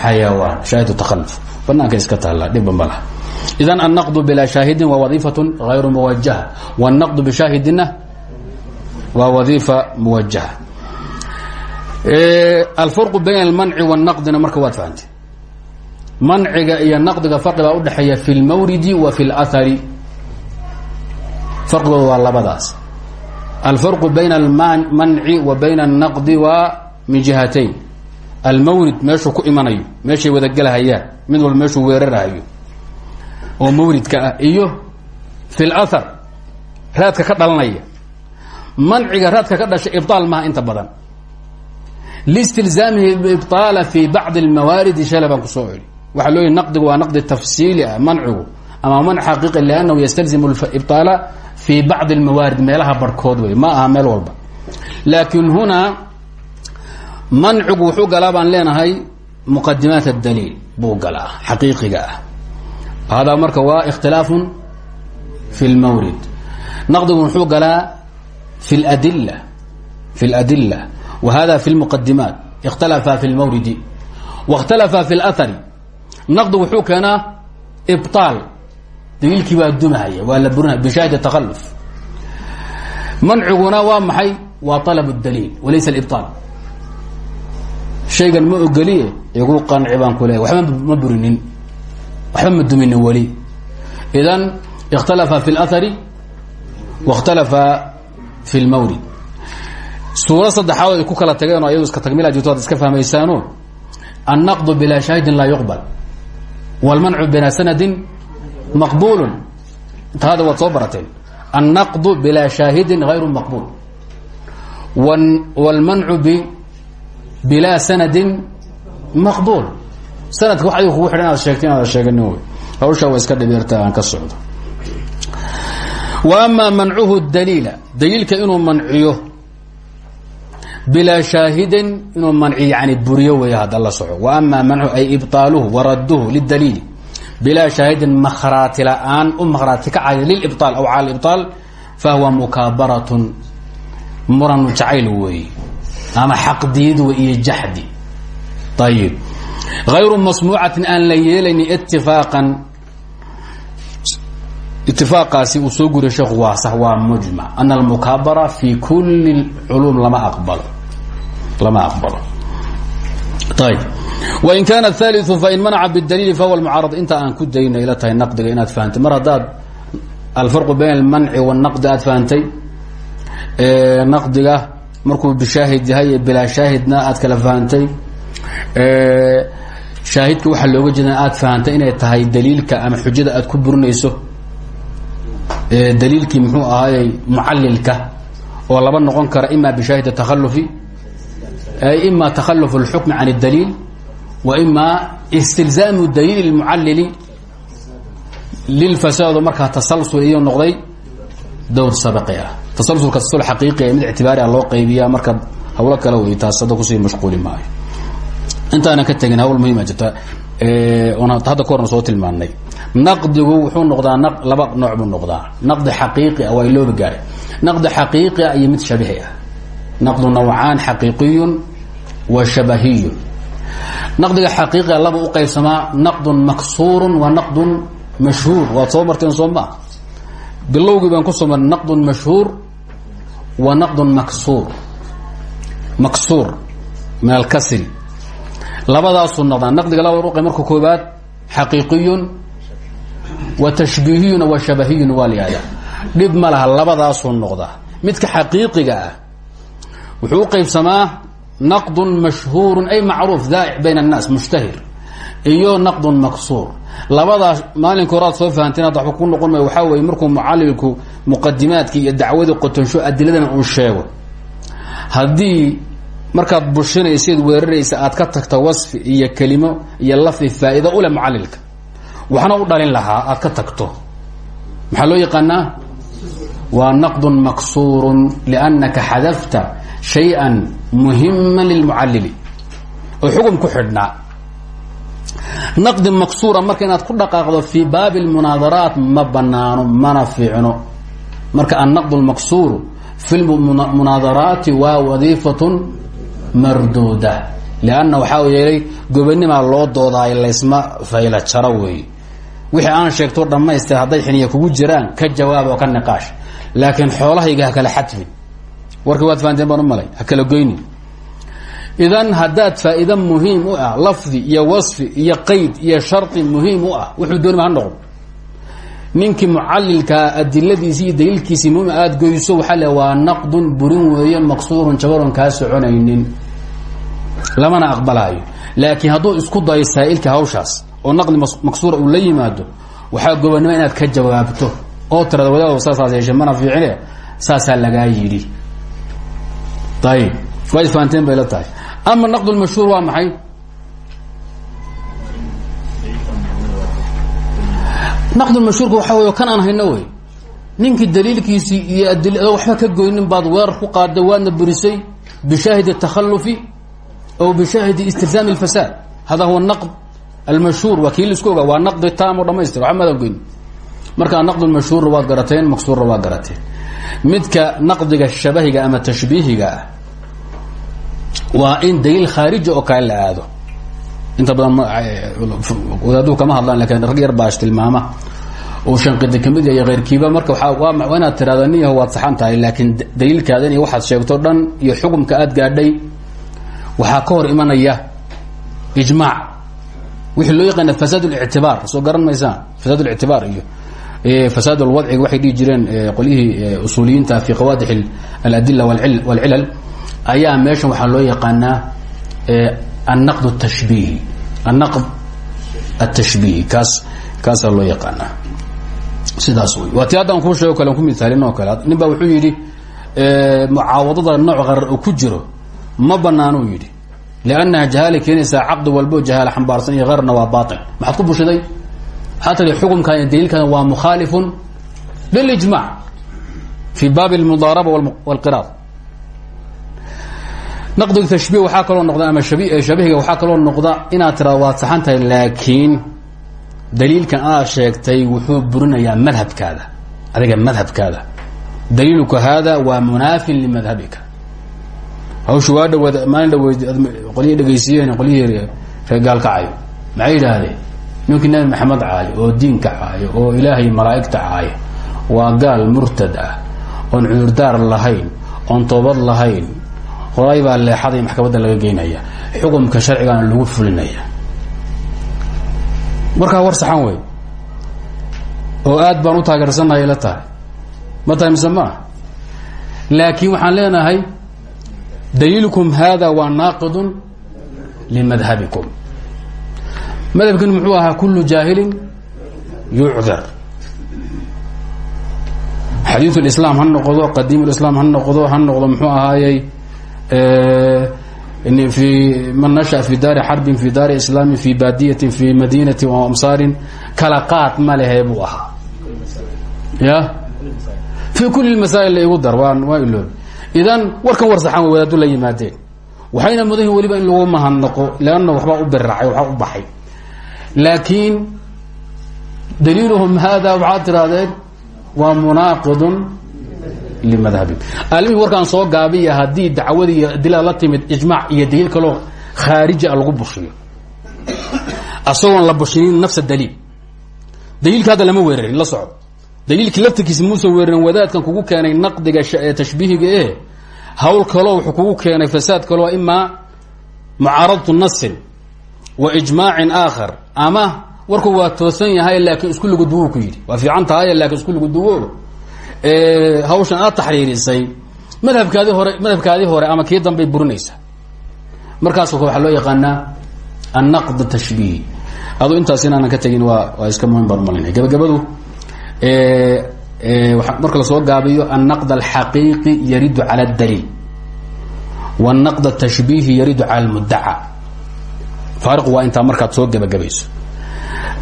xayawaan. Shaahidu takhalluf banaanka iska taallaa dhibba ma laha. Idan annaqdu bilaa shaahidin waa wadiifatu hayru muwajaha wannaqdu bishaahidina waa wadiifa muwajaha Eh, alfarqu bayn almanci wannaqdina marka waad fahamtay manciga iyo naqdiga farqi baa udhexeeya fi lmawridi wa fi lhari farqigooda waa labadaas. Alfarqu bayna almanci wa bayna alnaqdi waa min jihatayn. Almawrid meeshuu ku imanayo meeshay wadagelahayaan mid walba meeshuu weerarahayo oo mawridka ah iyo fi lahar raadka ka dhalanaya manciga raadka ka dhasha ibaal maaha inta badan listilzaamihi bibaala fi bacdi lmawaaridi shale baan ku soo celi waxaa loo yihi naqdigu waa naqdi tafsiili ah mancigu ama man xaqiiqi liannahu yastalzimu ibibaala fi bacdi lmawaarid meelaha barhkood wey ma aha meel walba laakiin hunaa mancigu wuxuu galaa baan leenahay muqadimaat adaliil buu galaa xaqiiqiga ah hadaa marka waa ikhtilaafun fi lmawrid naqdigu wuxuu galaa fi ladila fi ladila whada fi اlmuqadimaat اkhtalafa fi اlmawridi واkhtalafa fi اlahari naqdi wuxuu keenaa ibطaal daliilkii baa dumahaya waa la burinaya bishaahid takaluf manciguna waa maxay waa alab daliil walaysa ibطaal shaygan ma ogoliye igu qanci baan ku leeya waxba ma burinin waxba ma duminin weli idan ikhtalafa fi اlahari wakhtalafa fi اlmawlid suuro saddexaad ay ku kala tageen oo ayadu iska tagmila jirto ad iska fahmaysaano annaqdu bilaa shaahidin laa yuqbal wاlmancu bilaa sanadin maqbul inta hada waad soo barateen. Annaqdu bilaa shaahidin hayru maqbul wاlmancu bilaa sanadin maqbul sanadka wax adiga kugu xidhan inaad sheegto inaad sheeganin wy hawshaa iska dhibeerta aan ka socdo. Wa amaa mancuhu daliila. Daliilka inuu manciyo bilaa shaahidin inuu manci yani buriyo wey hadda la soco. Wa amaa mancu ay ibaaluhu waradduhu lidaliili bilaa shaahidin mahraati la'aan u mahraati kacay lilibaal aw cala ibaal fahuwa mukaabaratun muran jacayl weeye ama xaqdiyad wey iyo jaxdi. Ayib ayru masmuucatin aan la yeelaynin itifaaqan itifaaqaasi uu soo guriya sheekhu waa sax waa mujmac ana almukaabara fi kuli culum lama aqbalo lama aqbalo. Wain kaana aaliu fain manaca bidaliili fahuwa mucaarad inta aan ku dayno ila tahay naqdiga inaad fahamtay mar haddaad alfarqu bayn almanci wanaqdi aad fahamtay naqdiga markuu bishaahid yahay bilaa shaahidna aad kala fahamtay shaahidka waxaa looga jeeda aad fahamtay inay tahay daliilka ama xujada aad ku burinayso daliilkii muxuu ahaayey mucalilka oo laba noqon kara ima bishaahid takhalufi ima takhaluf اlxukmi can اdaliil wa ima istilzaamu daliil اlmucalili lilfasaado markaa tasalsul iyo noqday dowr sabaqi ah tasalsulka tasul xaqiiqi mid ictibaari a loo qaybiyaa marka hawlo kale wey taas hadda kusii mashquuli maayo intaanan ka tegin hawl muhima jirta oon hadda ka horna soo tilmaanay naqdigu wuxuu noqdaa laba nooc buu noqdaa naqdi xaqiiqi ah waa ilooba gaaray naqdi xaqiiqi ah iyo mid shabihi ah naqdu nawcaan xaqiiqiyun wa shabahiyun. Naqdiga xaqiiqiga laba u qaybsamaa naqdun maksuurun wa naqdun mashhuur. Waad soo marteen soo maa bilowgii baan ku soo marnay naqdun mashhuur wa naqdun maksuur. Maksuur min alkasri labadaasuu noqdaa. Naqdiga laba ruqay marka koobaad xaqiiqiyun wa tashbiihiyun wa shabahiyun ma ah wuxuu u qaybsamaa naqdun mashhuurun ay macruuf daa'ic bayna annaas mushtahir iyo naqdun maksuur. Labadaas maalinka horaad soo fahanteen hadda waxba ku noqon maya waxaa weeye markuu mucalilku muqadimaadkii iyo dacwadii qotonsho adiladana uu sheego. Haddii markaad bushinaysaed weeraraysa aad ka tagto wasfi iyo kelimo iyo lafdi faa'iido ule mucalilka waxna u dhalin lahaa aad ka tagto. Maxaa loo yaqaanaa? Waa naqdun maksuurun liannaka xadafta shay-an muhiman lilmucallili oo xukun ku xidhnaa naqdi maksuura marka inaad ku dhaqaaqdo fii baabi lmunaadaraat ma banaano mana fiicno marka annaqd lmaksuuru fi lmunaadaraati waa wadiifatun marduuda lianna waxaa yeelay gobanimaa loo doodaayo laysma fayla jaro weeye wixii aan sheegto dhammaystir hadday xiniya kugu jiraan ka jawaab oo ka niqaash laakiin xoolahayga ha kala xadfin warkii waad fahanteen baan u malay kala goyni idan haddaad faa'iide muhiim u ah lafdi iyo wasfi iyo qayd iyo shardi muhiim u ah wuxuu doonima ha noqdo ninkii mucalilkaa adiladiisii iyo daliilkiisii muhiim aada goyso waxaa le waa naqdun burin weeye maqsuurun jabaron kaa soconaynin. Lamana aqbalaayo. Laakiin hadduu isku dayo saa'ilka hawshaas oo naqdi maksuura uu la yimaado waxaa gobonnimo inaad ka jawaabto. Oo tirada wadaado saasaas yeeshe mana fiicine. Saasaa lagaa yidhi ayb waa isfahanteen bay la tahay. Ama naqd lmashhuur waa maxay? Naqd lmashhuurka waxaa wey kan aan hayno wey. Ninkii daliilkiisii iyo adilada waxba ka goynin baad weerar ku qaaday waadna burisay bishaahidi takhalufi aw bishaahidi istilzaami اlfasaad hada huwa naqd almashhuur waa kii la isku oga waa naqdi tam o dhamaystir waxba maadaan goynin markaa naqd lmashhuurna waad garateen maqsuurna waad garateen. Midka naqdiga shabahiga ama tashbiihiga ah waa in daliil khaariji oo kale la aado inta badan wadaaduu kama hadlaan lakin rag yar baash tilmaama oo shanqida kamid iyo keyrkiiba marka waa inaad tirahda nin yaho waad saxan tahay laakiin daliilkaadan iyo waxaad sheegto dhan iyo xukumka aad gaadhay waxaa ka hor imanaya ijmaac wixii loo yaqaana fasaad اlictibaar soo garan maysaan fasaad اlictibaar iyo fasaad اlwadciga waxay dhihi jireen qolyihii usuuliyiinta fi qawaadix aladila wاlcilal ayaa meeshan waxaa loo yaqaanaa annaqd tashbiihi annaqd atashbiihi kaas kaasaa loo yaqaanaa. Sidaas wey waa ti haddaan kuu sheego kale an ku mihaalin oo kale. Nin baa wuxuu yidhi mucaawadada nooc qarar ku jiro ma banaanuu yidhi. Liannaha jahaala keenaysaa caqdi walbo jahaala xambaarsan iyo qararna waa baail maxaad ku bushiday? Waxaa tiri xukunkan iyo daliilkan waa mukhaalifun lilijmac fi baabi almudaaraba waalqiraad naqdiga tashbiih waxaa kaloo noqda ama shabihiga waxaa kaloo noqda inaad tiraado waad saxan tahay laakiin daliilkan aad sheegtay wuxuu burinayaa madhabkaada adiga madhabkaada daliiluka haada waa munaafin limadhabika hawsha waa dhawaad maalin dhaweyd qolyihii dhegaysiiyeen qolyihii reer gaalkacayo maxay yidhaahdeen nabi maxamed caayo oo diinka caayo oo ilaahay malaa'igta caayo waa gaal murtad ah oon cudurdaar lahayn oon toobad lahayn horay baa leexada iyo maxkamadda laga geynaya xukumka sharcigaana lagu fulinaya. Markaa war saxan wey oo aad baan u taageersannahay ila tahay. Ma tahay mise maa laakiin waxaan leenahay daliilkum hada waa naaqidun limadhabikum madhabkin muxuu ahaa kullu jaahilin yucdar xadiiu lislaam ha noqdo qadiim lislaam ha noqdo ha noqdo muxuu ahaayey man nasha fi daari xarbin fi daari islaami fi baadiyatin fi madinati amsaarin kala qaad ma lehe buu ahaa ya fi kuli masaa'il igu dar waan waa iloobi idan warkan war saxan way wadaadu la yimaadeen waxayna mudahin weliba in lagu mahadnaqo leanna waxbaa u biracay waxbaa u baxay laakiin daliiluhum hada waxaad tirahdeen waa munaaqidun limadhabin almihii warkaan soo gaabiya haddii dacwadii iyo adilada la timid ijmaac iyo daliil kaloo khaariji a lagu bushiyo asagoon la bushinin nafsa daliil. Daliilka hadda lama weerarin la soco daliilkii laftirkiisa muusan weerarin wadaadkan kugu keenay naqdiga tashbiihiga eh hawl kaloo wuxuu kugu keenay fasaad kaloo imaa mucaaradatu nasin wa ijmaacin aakhar. Ama warku waa toosan yahay laakiin isku lagu duwo ku yidhi. Waa fiican tahay laakiin isku lagu duwo hawshan aad taxriirisay madhabkaadii hore madhabkaadii hore ama kii dambay burinaysaa markaas waxaa loo yaqaanaa annaqd tashbiih. Aduu intaas inaanan ka tegin waa waa iska muhiim baan umalina gabagabadu marka la soo gaabiyo annaqd alxaqiiqi yaridu cala adaliil wnaqd tashbiihi yaridu cala lmudaca faariqu waa intaa markaad soo gabagabayso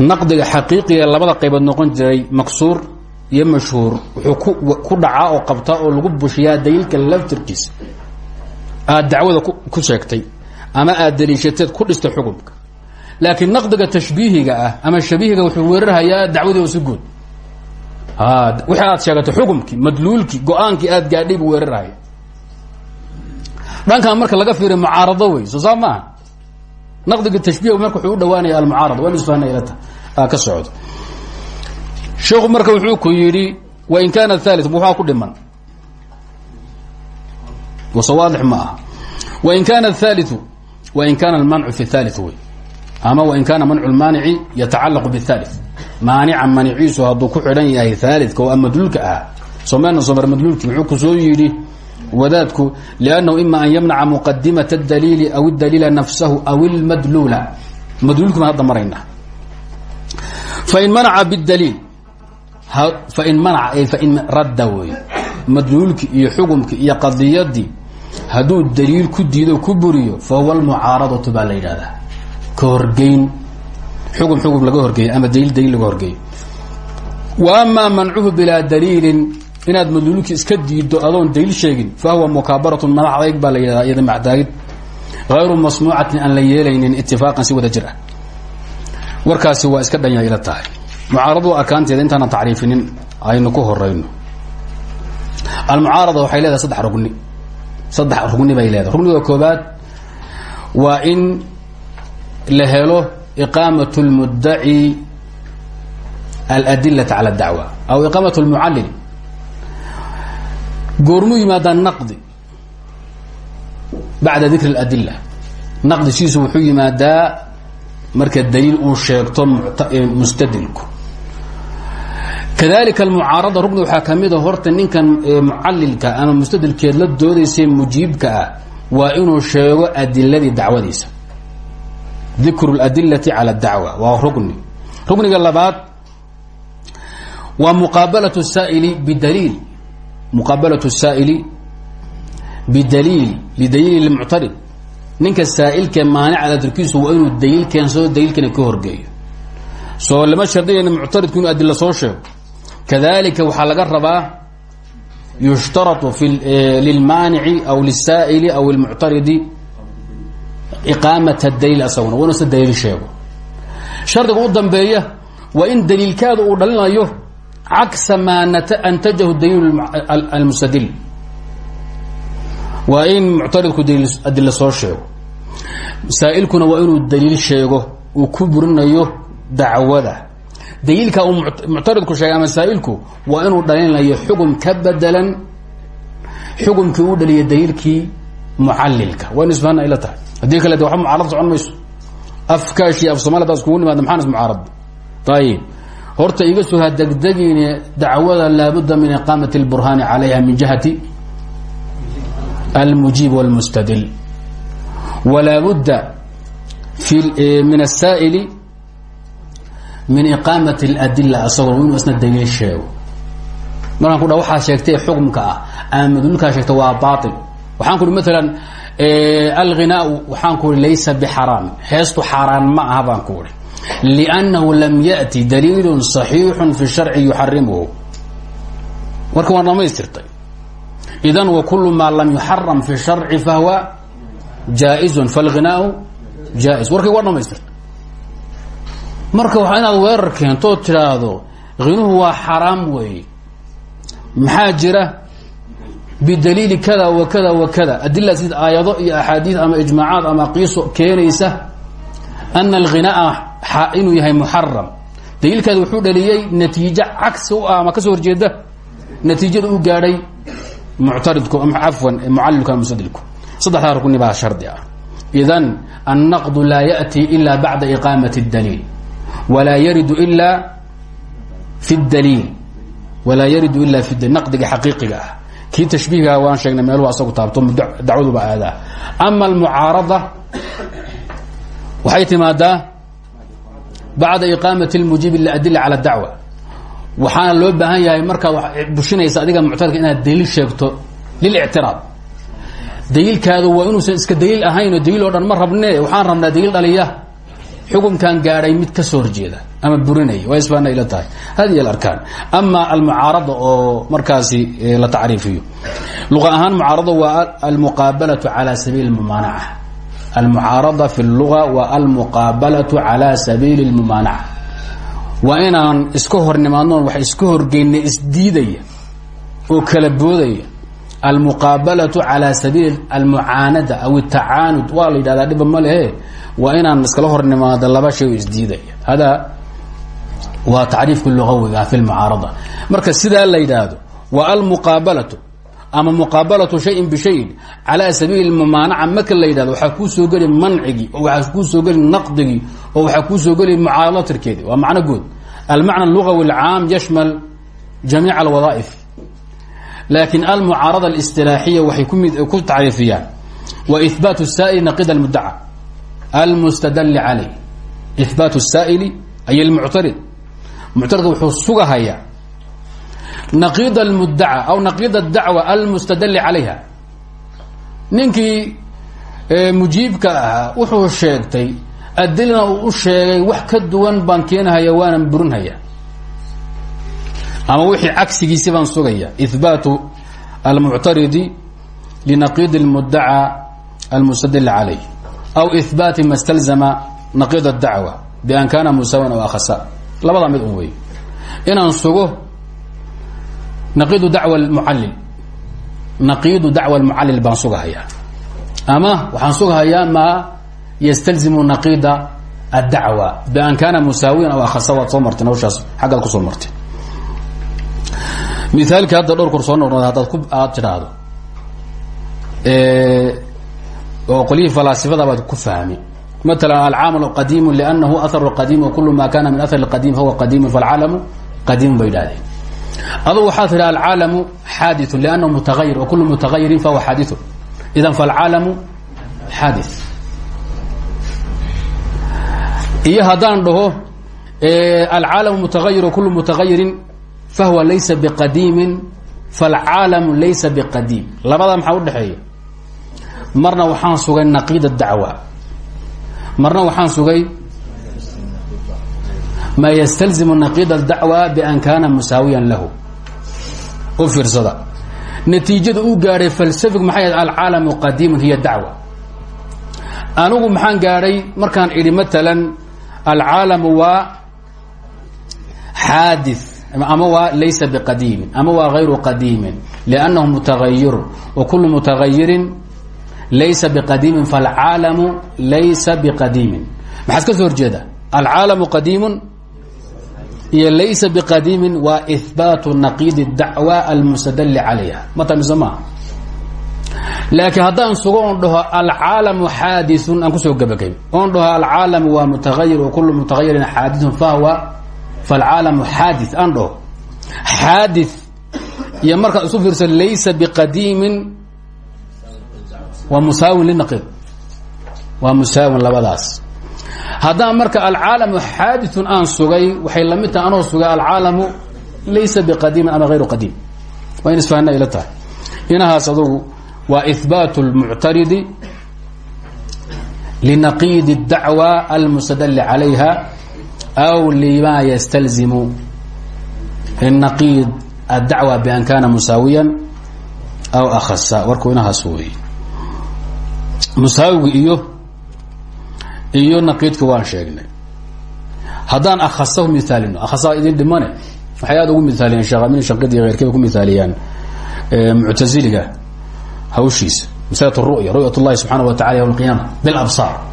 naqdiga xaqiiqiga labada qaybood noqon jiray maqsuur iyo mashhuur wuxuu ku dhacaa oo qabtaa oo lagu bushiyaa daliilka laftirkiisa. Aad dacwada ku sheegtay ama aad daliishateed ku dhistay xukunka laakiin naqdiga tashbiihiga ah ama shabihiga wuxuu weerarhayaa dacwadii oo si guud. Wixii aad sheegatay xukumkii madluulkii go'aankii aad gaadhay buu weerarhaya dhankan marka laga fiiriy mucaarado wey soo saa naqdiga tashbiih marka wuxuu u dhawaanaya almucaarada waa in isfahna ilata ka socdo sheekhu marka wuxuu ku yidhi wain kaana thalith waxaa ku dhiman wase waadix ma aha wain kaana athaliu wain kaana almancu fi thalith wey ama wain kaana mancu lmaanici yatacalaqu bithalith maanica maniciisu hadduu ku xidhan yahay thaalidka oo madluulka ah someena somer madluulki muxuu ku soo yidhi wadaadku liannahu ima an yamnaca muqadimata اdaliili aw اdaliila nafsahu aw اlmadluula madluulki baan hadda marayna fain manaca bاdaliil fain manaca fain radda wey madluulki iyo xukumki iyo qadiyadii hadduu daliil ku diido ku buriyo fahuwa almucaaradatu baa la yidhahdaa ka horgeyn laga horgeeyo ama daliil daliil laga horgeeyo. Wa amaa mancuhu bilaa daliilin inaad madluulki iska diido adoon daliil sheegin fa huwa mukaabaratun madax adayg baa la yidhahdaa macdaagid. Hayru masnuucatin aan la yeelaynin si wada jir ah. Warkaasi waa iska dhan yahay ila tahay mucaaradu arkaanteeda intaanan tacriifinin aynu ku horayno almucaarada waxay leedahay saddex rugni saddex rugni bay leedahay. Rugniga koobaad waa in la helo iqaamat اlmuddaci aladilata cala dacwa aw iqaamat lmucallil goormuu yimaadaa naqdi bacda dikri اladila naqdi siisu wuxuu yimaadaa marka daliil uu sheegto mustadilku kadalika almucaarada rugni waxaa ka mida ah horta ninkan mucalilka ama mustadilkeed la doodaysay mujiibka ah waa inuu sheego adiladii dacwadiisa. Dikru ladilati cala dacwa waa rugni. Rugniga labaad waa muqaabalatu saaili bidaliil. Muqaabalatu saaili bidaliil lidaliili lmuctarid ninka saa'ilkee maanicada turkiisu waa inuu daliilkeen soo daliilkana ka horgeeyo. Soo lama shardinayna muctaridku inuu adilla soo kadalika waxaa laga rabaa yushtarau lilmaanici aw lisaa'ili aw ilmuctaridi iqaamat daliil asaguna. Waa inu se daliil sheego. Shardiga u dambeeya waa in daliilkaada uu dhalinayo caksa maa antajahu daliil almustadil. Waa in muctaridku adila soo sheego. Saa'ilkuna waa inuu daliil sheego uu ku burinayo dacwada daliilka uu muctaridku sheegay ama saa'ilku waa inuu dhalinayo xukun ka bedelan xukumkii u dhaliyay daliilkii mucalilka waa inu ila tahay. Haddii kale de waxba mucaarad socon mayso. Afkaashi af somalia baa iskugu nimaada maxaan ismucaarada ayib horta iga soo hadegdegine dacwada laabudda min iqaamat اlburhaani calayha min jihati almujiib wاlmustadil walaabudda eh, min asaa'ili min iqaamati اladila asagoo inuu isna daliil sheego markaan ku dha waxaa sheegtay xukumka ah ama madluulkaa sheegta waa baail waxaan ku uhi maalan alghinaau waxaan ku uhi laysa bixaraam heestu xaaraan ma aha baan ku uhi liannahu lam yأti daliilu صaxiixu fi sharci yuxarimuhu warka waan dhamaystirtay idan wakulu maa lam yuxaram fi sharci fahwa jaa-izun falghinaau jaa-is warkay waa dhamaystirtay marka waa inaad weerar keentoo tidhaahdo hinuhu waa xaraam weeye maxaa jira? Bidaliili kada wa kada wa kada. Adila sida aayado iyo axaadiid ama ijmaacaad ama qiiso keenaysa ana alghinaa inuu yahay muxaram daliilkaadi wuxuu dhaliyey natiijo cagsi u ah ama ka soo horjeeda? Natiijada u gaadhay muctaridku cafwan mucalilku ama mustadilku saddexdaa rukni baa shardi ah. Idan annaqdu laa yaأti ila bacda iqaamati اdaliil walaa yaridu ila fi اdaliil walaa yaridu ila fi naqdiga xaqiiqiga ah kii tashbiihga waan sheegnay meeluhu asagu taabto dacwaduba aadaa ama almucaarada waxay timaadaa bacda iqaamati اlmujiib liadila cala dacwa waxaana loo baahan bushinaysa adiga muctaridka inaad daliil sheegto lilictiraad daliilkaadu waa inuusan iska daliil ahayn oo daliil oo dhan ma rabne waxaan rabnaa daliil dhaliya xukunkan gaadhay mid ka soo horjeeda ama burinaya waa isbaana ila tahay. Hadihi alarkaan ama almucaarada oo markaasi eh, la tacriifiyo. Luqa ahaan mucaarado waa almuqaabalatu cala sabiili lmumaanaca almucaarada fi lluga waa almuqaabalatu cala sabiili lmumaanaca waa inaan iska hor wax iska horgeyna isdiidaya oo kala boodaya almuqaabalatu cala sabiili almucaanada aw atacanud waa la yidhahdaa dhiba ma waa inaan iskala hor nimaado laba shay oo isdiidaya hada waa tacriifka lugawiga ah fi lmucaarada marka sidaa la yidhaahdo wa almuqaabalatu ama muqaabalatu shayin bishayin calaa sabiili mumaanaca marka la yidhahdo waxaa kuu soo geli mancigii oo waxaa soo geli naqdigii oo waxaa kuu soo geli mucaarado tirkeedi waa macno guud. Almacna alugawi alcaam yashmal jamiica alwadaa'if. Laakiin almucaarada alistilaaxiya waxay ku tacriifiyaan. Wa ihbaatu saa'iri naqida almudaca almustadali calayh ihbaat الsaa'ili ay almuctarid muctaridka wuxuu sugahayaa naqiid almudaca aw naqiid adacwa almustadali calayha ninkii mujiibka ahaa wuxuu sheegtay adilna uu u sheegay wax ka duwan baan keenahaya waanan burinhaya ama wixii cagsigiisi baan sugaya ihbaatu almuctaridi linaqiid اlmudaca almustadil calayh aw ihbaati ma stalzama naqiid اdacwa bian kana musawan aw akhasa labada mid un wey inaan sugo naqiidu dacwa mucallil naqiidu dacwa almucallil baan sugahayaa ama waxaan sugahayaa maa ystalzimu naqiida addacwa bian kaana musaawiyan aw akhasa waad soo marteen hawshaas xaggaad ku soo marteen miaalkii hadda dhowr kor soo noqnood haddaad ku aad tidhaahdo oo qolyihii falaasifada baad ku fahmi. Maala alcaamalu qadiimu lanahu aharu qadiim kulu ma kana min ahar qadiim fahuwa qadiimu falcaalamu qadiimu bay idhahdeen adugu waxaa tidha alcaalamu xaadiu lanahu mutagayir wa kulu mutagayirin fahuwa xaadiu idan falcaalamu xaadi iyo haddaan dhaho alcaalamu mutagayir wa kulu mutagayirin fahuwa laysa biqadiimin falcaalamu laysa biqadiim. Labada maxaa udhexeeya marna waxaan sugay naqiid dacwa. Marna waxaan sugay ma ystalzimu naqiid adacwa bian kaana musaawiyan lahu. U fiirsada. Natiijada uu gaadhay falsafigu maxay ahayd alcaalamu qadiimun hiya dacwa. Anigu maxaan gaadhay markaan idhi matalan alcaalamu waa xaadi ama waa laysa biqadiimin ama waa غayru qadiimin liannahu mutagayir wa kulu laysa bqadiimin falcaalamu laysa bqadiimin maxaad ka soo horjeeda alcaalamu qadiimun iyo laysa bqadiimin waa ihbaatu naqiidi dacwa almustadali calayha matamiso maaha laakiin haddaan sugo oon dhaho alcaalamu xaadiثun aan ku soo gebagay oon dhaho alcaalamu waa mutagayir wa kulu mutagayirin xaadiثun fahwa falcaalamu xaadi aan dhaho xaadi iyo markaad isu laysa bqadiimin waa musaawin linaqiid waa musaawin labadaas haddaan marka alcaalamu xaadiثun aan sugay waxay lamid tahay anoo sugay alcaalamu laysa biqadiimin ama غayru qadiim waa in isfahna ila tahay inahaas adugu waa ihbaat اlmuctaridi linaqiid الdacwa almustadali calayha aw lima ystalzimu naqiid aلdacwa ban kana musaawiya aw akhasa warku inahaas wey musaawigi iyo iyo naqiidki waan sheegnay. Haddaan akasahu miaalino akasaa idin dhimane waxay aada ugu miaaliyaan sheekh amin shanqid iyo keyrkay ku miaaliyaan muctaziliga hawshiisa ruya ruyat llahi subxaana wa tacala ywm alqiyaama bilabsaar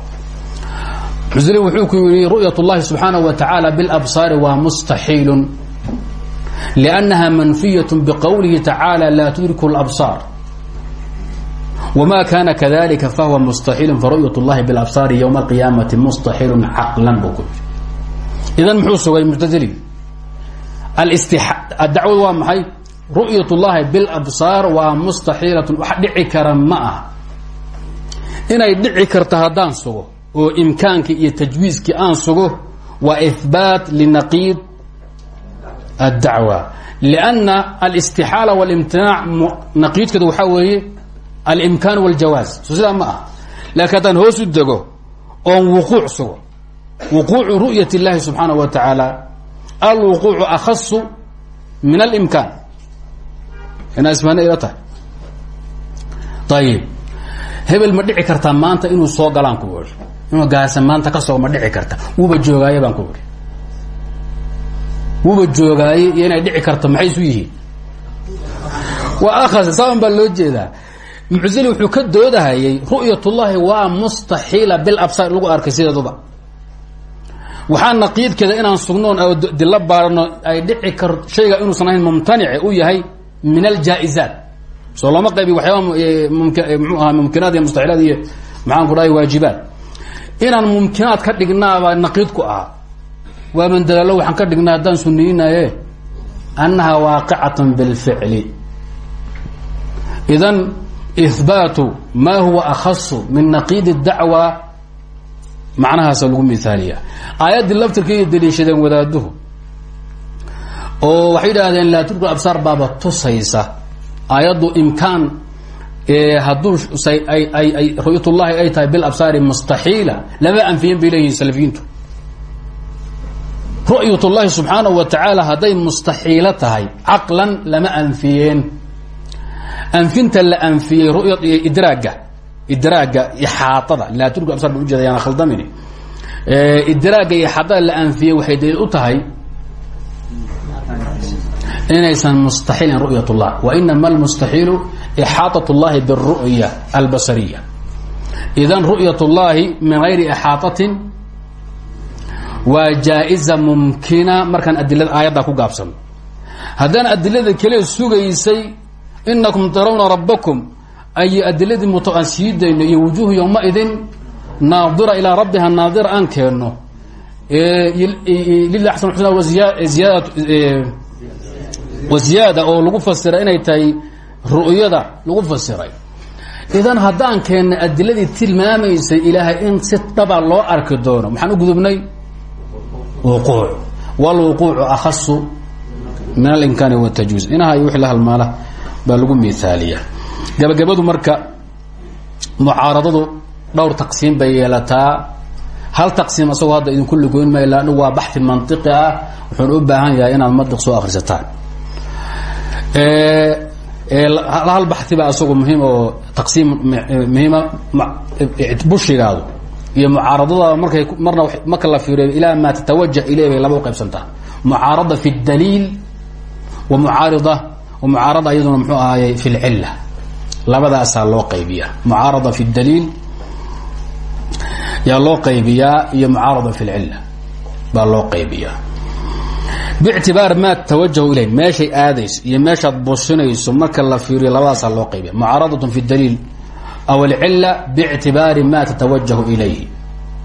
muctazili wuxuu ku yidhi ru'yat اllahi subxaana wa tacaala bilabsaari waa mustaxiilun liannaha manfiyat bqowlihi tacaala laa tudriku اlabsaar wma kana kadalika fahuwa mustaxiilu faru'yat اllahi biاlabsaari ywma اlqiyaamati mustaxiilu caqlan buu ku yiri idan muxuu sugay muctazili adacwadu waa maxay ru'yat اllahi biاlabsaar waa mustaxiilatun wax dhici kara ma aha inay dhici karta haddaan sugo oo imkaankii iyo tajwiizkii aan sugo waa ihbaat linaqiid addacwa lianna alistixaala wاlimtinaac naqiidkeedu waxaa weeye alimkaan wاljawaaz so sidaa ma ah laakiin haddaan hoos u dego oon wuquuc sugo. Wuquucu ru'yat اllahi subxaanah wa tacaala alwuquucu akhasu min alimkaan inaa ismaane ila tahay. Ayib hebel ma dhici kartaa maanta inuu soo galaan ku ui inuu gaasa maanta ka soo ma dhici karta. Wuuba joogaaye baan ku ui wuuba joogaaye iyo inay dhici karto maxay isu yihiin? Waa akhas saaban baa loo jeedaa muctazili wuxuu ka doodahayay ru'yat ullahi waa mustaxiila bilabsaar lagu arkay sideeduba. Waxaa naqiidkeeda inaan sugnoon oo dilo baarano ay dhici kar shayga inuusan ahayn mumtanice u yahay min aljaa-izaat soo looma qaybi waxyaaba mxuu ahaa mumkinaad maxaan ku dhahay waajibaat inaan mumkinaad ka dhignaaba naqiid ku ahaa. Waaban dalaalo waxaan ka dhignaa haddaan suniyinaye annaha waaqicatan bilficli. Idan ihbaatu ma huwa akhasu min naqiid اdacwa macnahaasa lagu miaaliya aayaddii laftirkeeda daliishadeen wadaaduhu oo waxay yidhaahdeen laa tudku absaar baaba tusaysa aayaddu imkaan hadduu ay ru'yatullahi ay tahay bilabsaari mustaxiila lama anfiyen bay leeyihiin salafiyiintu ru'yat ullahi subxaanahu wa tacaala hadday mustaxiilo tahay caqlan lama anfiyeen anfinta la anfiyey ruya idraagga idraagga ixaaada laa tudku absaar ba ujeeda yaana khaldamin idraagga ixaaada la anfiyey waxay daliil u tahay inaysan mustaxiilin ru'yat اllah wainama almustaxiilu ixaaطaة اllahi bالru'ya albasariya idan ru'yat اllahi min gayri ixaaطatin waa jaa-iza mumkina markaan adilada aayaddaa ku gaabsano haddaan adilada kale sugaysay inakum tarawna rabbakum ay adiladii muto aan sii dayno iyo wujuuhu yowmaidin naadira ilaa rabbiha naadira aan keenno lila axsan xusna waziyaad waziyaada oo lagu fasiray inay tahay ru'yada lagu fasiray idan haddaan keennay adiladii tilmaamaysay ilaahay in si dhaba loo arki doono maxaan u gudubnay wuquuc wاlwuquucu akhasu min alimkaani wاtajuuz inaha iyo wixii la baa lagu miaaliya gabagabadu marka mucaaradadu dhowr taqsiim bay yeelataa. Hal taqsiim asagoo hadda idinku lugoyn mayla waa baxi mantiqi ah wuxuuna u baahan yahay inaad mantiq soo akrisataan hal baxi baa isagu muhiim oo taqsiim muhiima bushigaadu iyo mucaaradada markay marna marka la fiiriyo ilaa maa tatawajah iley bay laba u qaybsantaa. Fi اdaliil wa mucaarida mucaarada iyaduna mxuu ahaayey fi lcilla labadaasaa loo qaybiyaa. Mucaarada fi daliil yaa loo qaybiyaa iyo mucaarada fi lcilla baa loo qaybiyaa. Bictibaar maa tawajahu ilay meeshay aadayso iyo meeshaad businayso marka la fiiriyo labadaasaa loo qaybiya mucaaradatun fi daliil aw alcilla bictibaari ma tatawajahu ilayh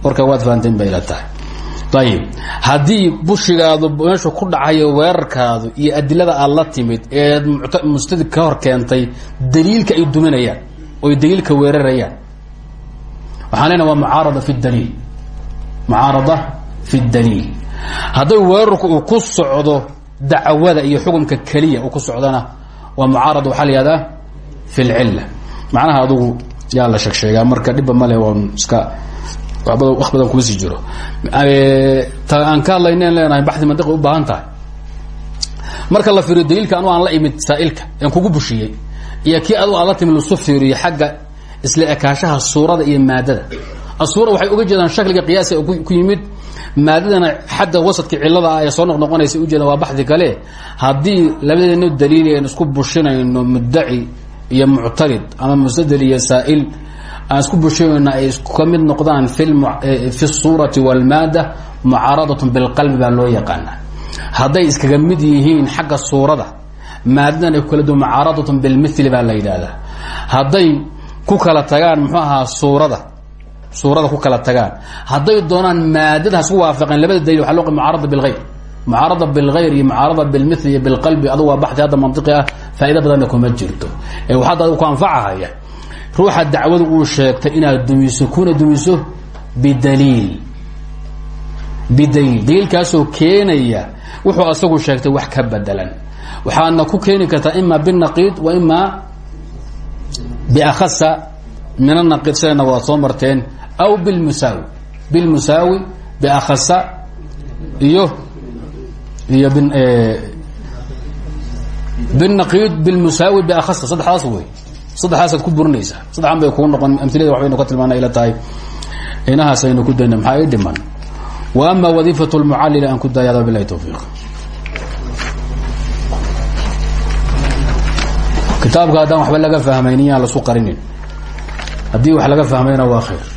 warka waad fahanteen bay ila tahay ayib haddii bushigaadu meeshu ku dhacayo weerarkaadu iyo adilada aad la timid eed mustadib ka hor keentay daliilka ay duminayaan oy daliilka weerarayaan. Waxaan leenaha waa mucaarada fi daliil. Mucaarada fi daliil. Hadday weerarku uu ku socdo dacwada iyo xukunka keliya uu ku socdona waa mucaarada waxaa la yihahdaa fi lcila macnaha adugu yaa la sheeg sheegaa marka dhibba male waan iska wax badan kuma sii jiro. Aan ka hadlaynen leenahay baxdi mantiqi u baahan tahay. Marka la fiiriyo daliilka anu aan la imid saa'ilka aan kugu bushiyey iyo kii adu aan la timid lasu xagga isla ekaashaha suurada iyo maadada. Asuura waxay uga jeedaan shakliga qiyaasiga ku yimid maadadana xadda wasadka cilada ah ee soo noqnoqonaysa ujeedaan waa baxdi kale haddii labadeena daliil aan isku bushinayno muddaci iyo muctarid ama mustadel iyo saa'il aan isku bushinayno ay ka mid noqdaan fi suurati wاlmaada mucaaradatun bilqalbi baa loo yaqaana hadday iskaga mid yihiin xagga suurada maadadan ay ku kala duwan mucaaradatun bilmili baa la yidhaahdaa. Hadday ku kala tagaan muxuu ahaa suurada suurada ku kala tagaan. Hadday doonaan maadada hasku waafaqeen labada dalil waa loo mucaarada bilgayr mucaarada bilgayr iyo mucaarada bilmil iyo bilqalbi adugu waa baxdi ruuxa dacwadu uu sheegtay inaad dumiso kuna dumiso bidaliil. Bidaliil. Daliilkaasoo keenaya wuxuu asagu sheegtay wax ka bedelan waxaadna ku keeni kartaa ima binaqiid wa ima biakhasa min anaqiid sidayna waad soo marteen aw bilmusaawi. Bilmusaawi biakhasa iyo iyo binaqiid bilmusaawi biakhasa. Saddexdaas wey saddexdaasaad ku burinaysaa. Saddexan bay kuu noqon amilada waxbaynu ka tilmaana ila tahay. Inahaas aynu ku dayna maxaa dhiman? Wa ama wadiifat lmucallili aan ku daaya ada bilahi tawfiiq. Kitaabka waxba laga fahmaynin yaan lasu qarinin. Haddii wax laga fahmayna waa khayr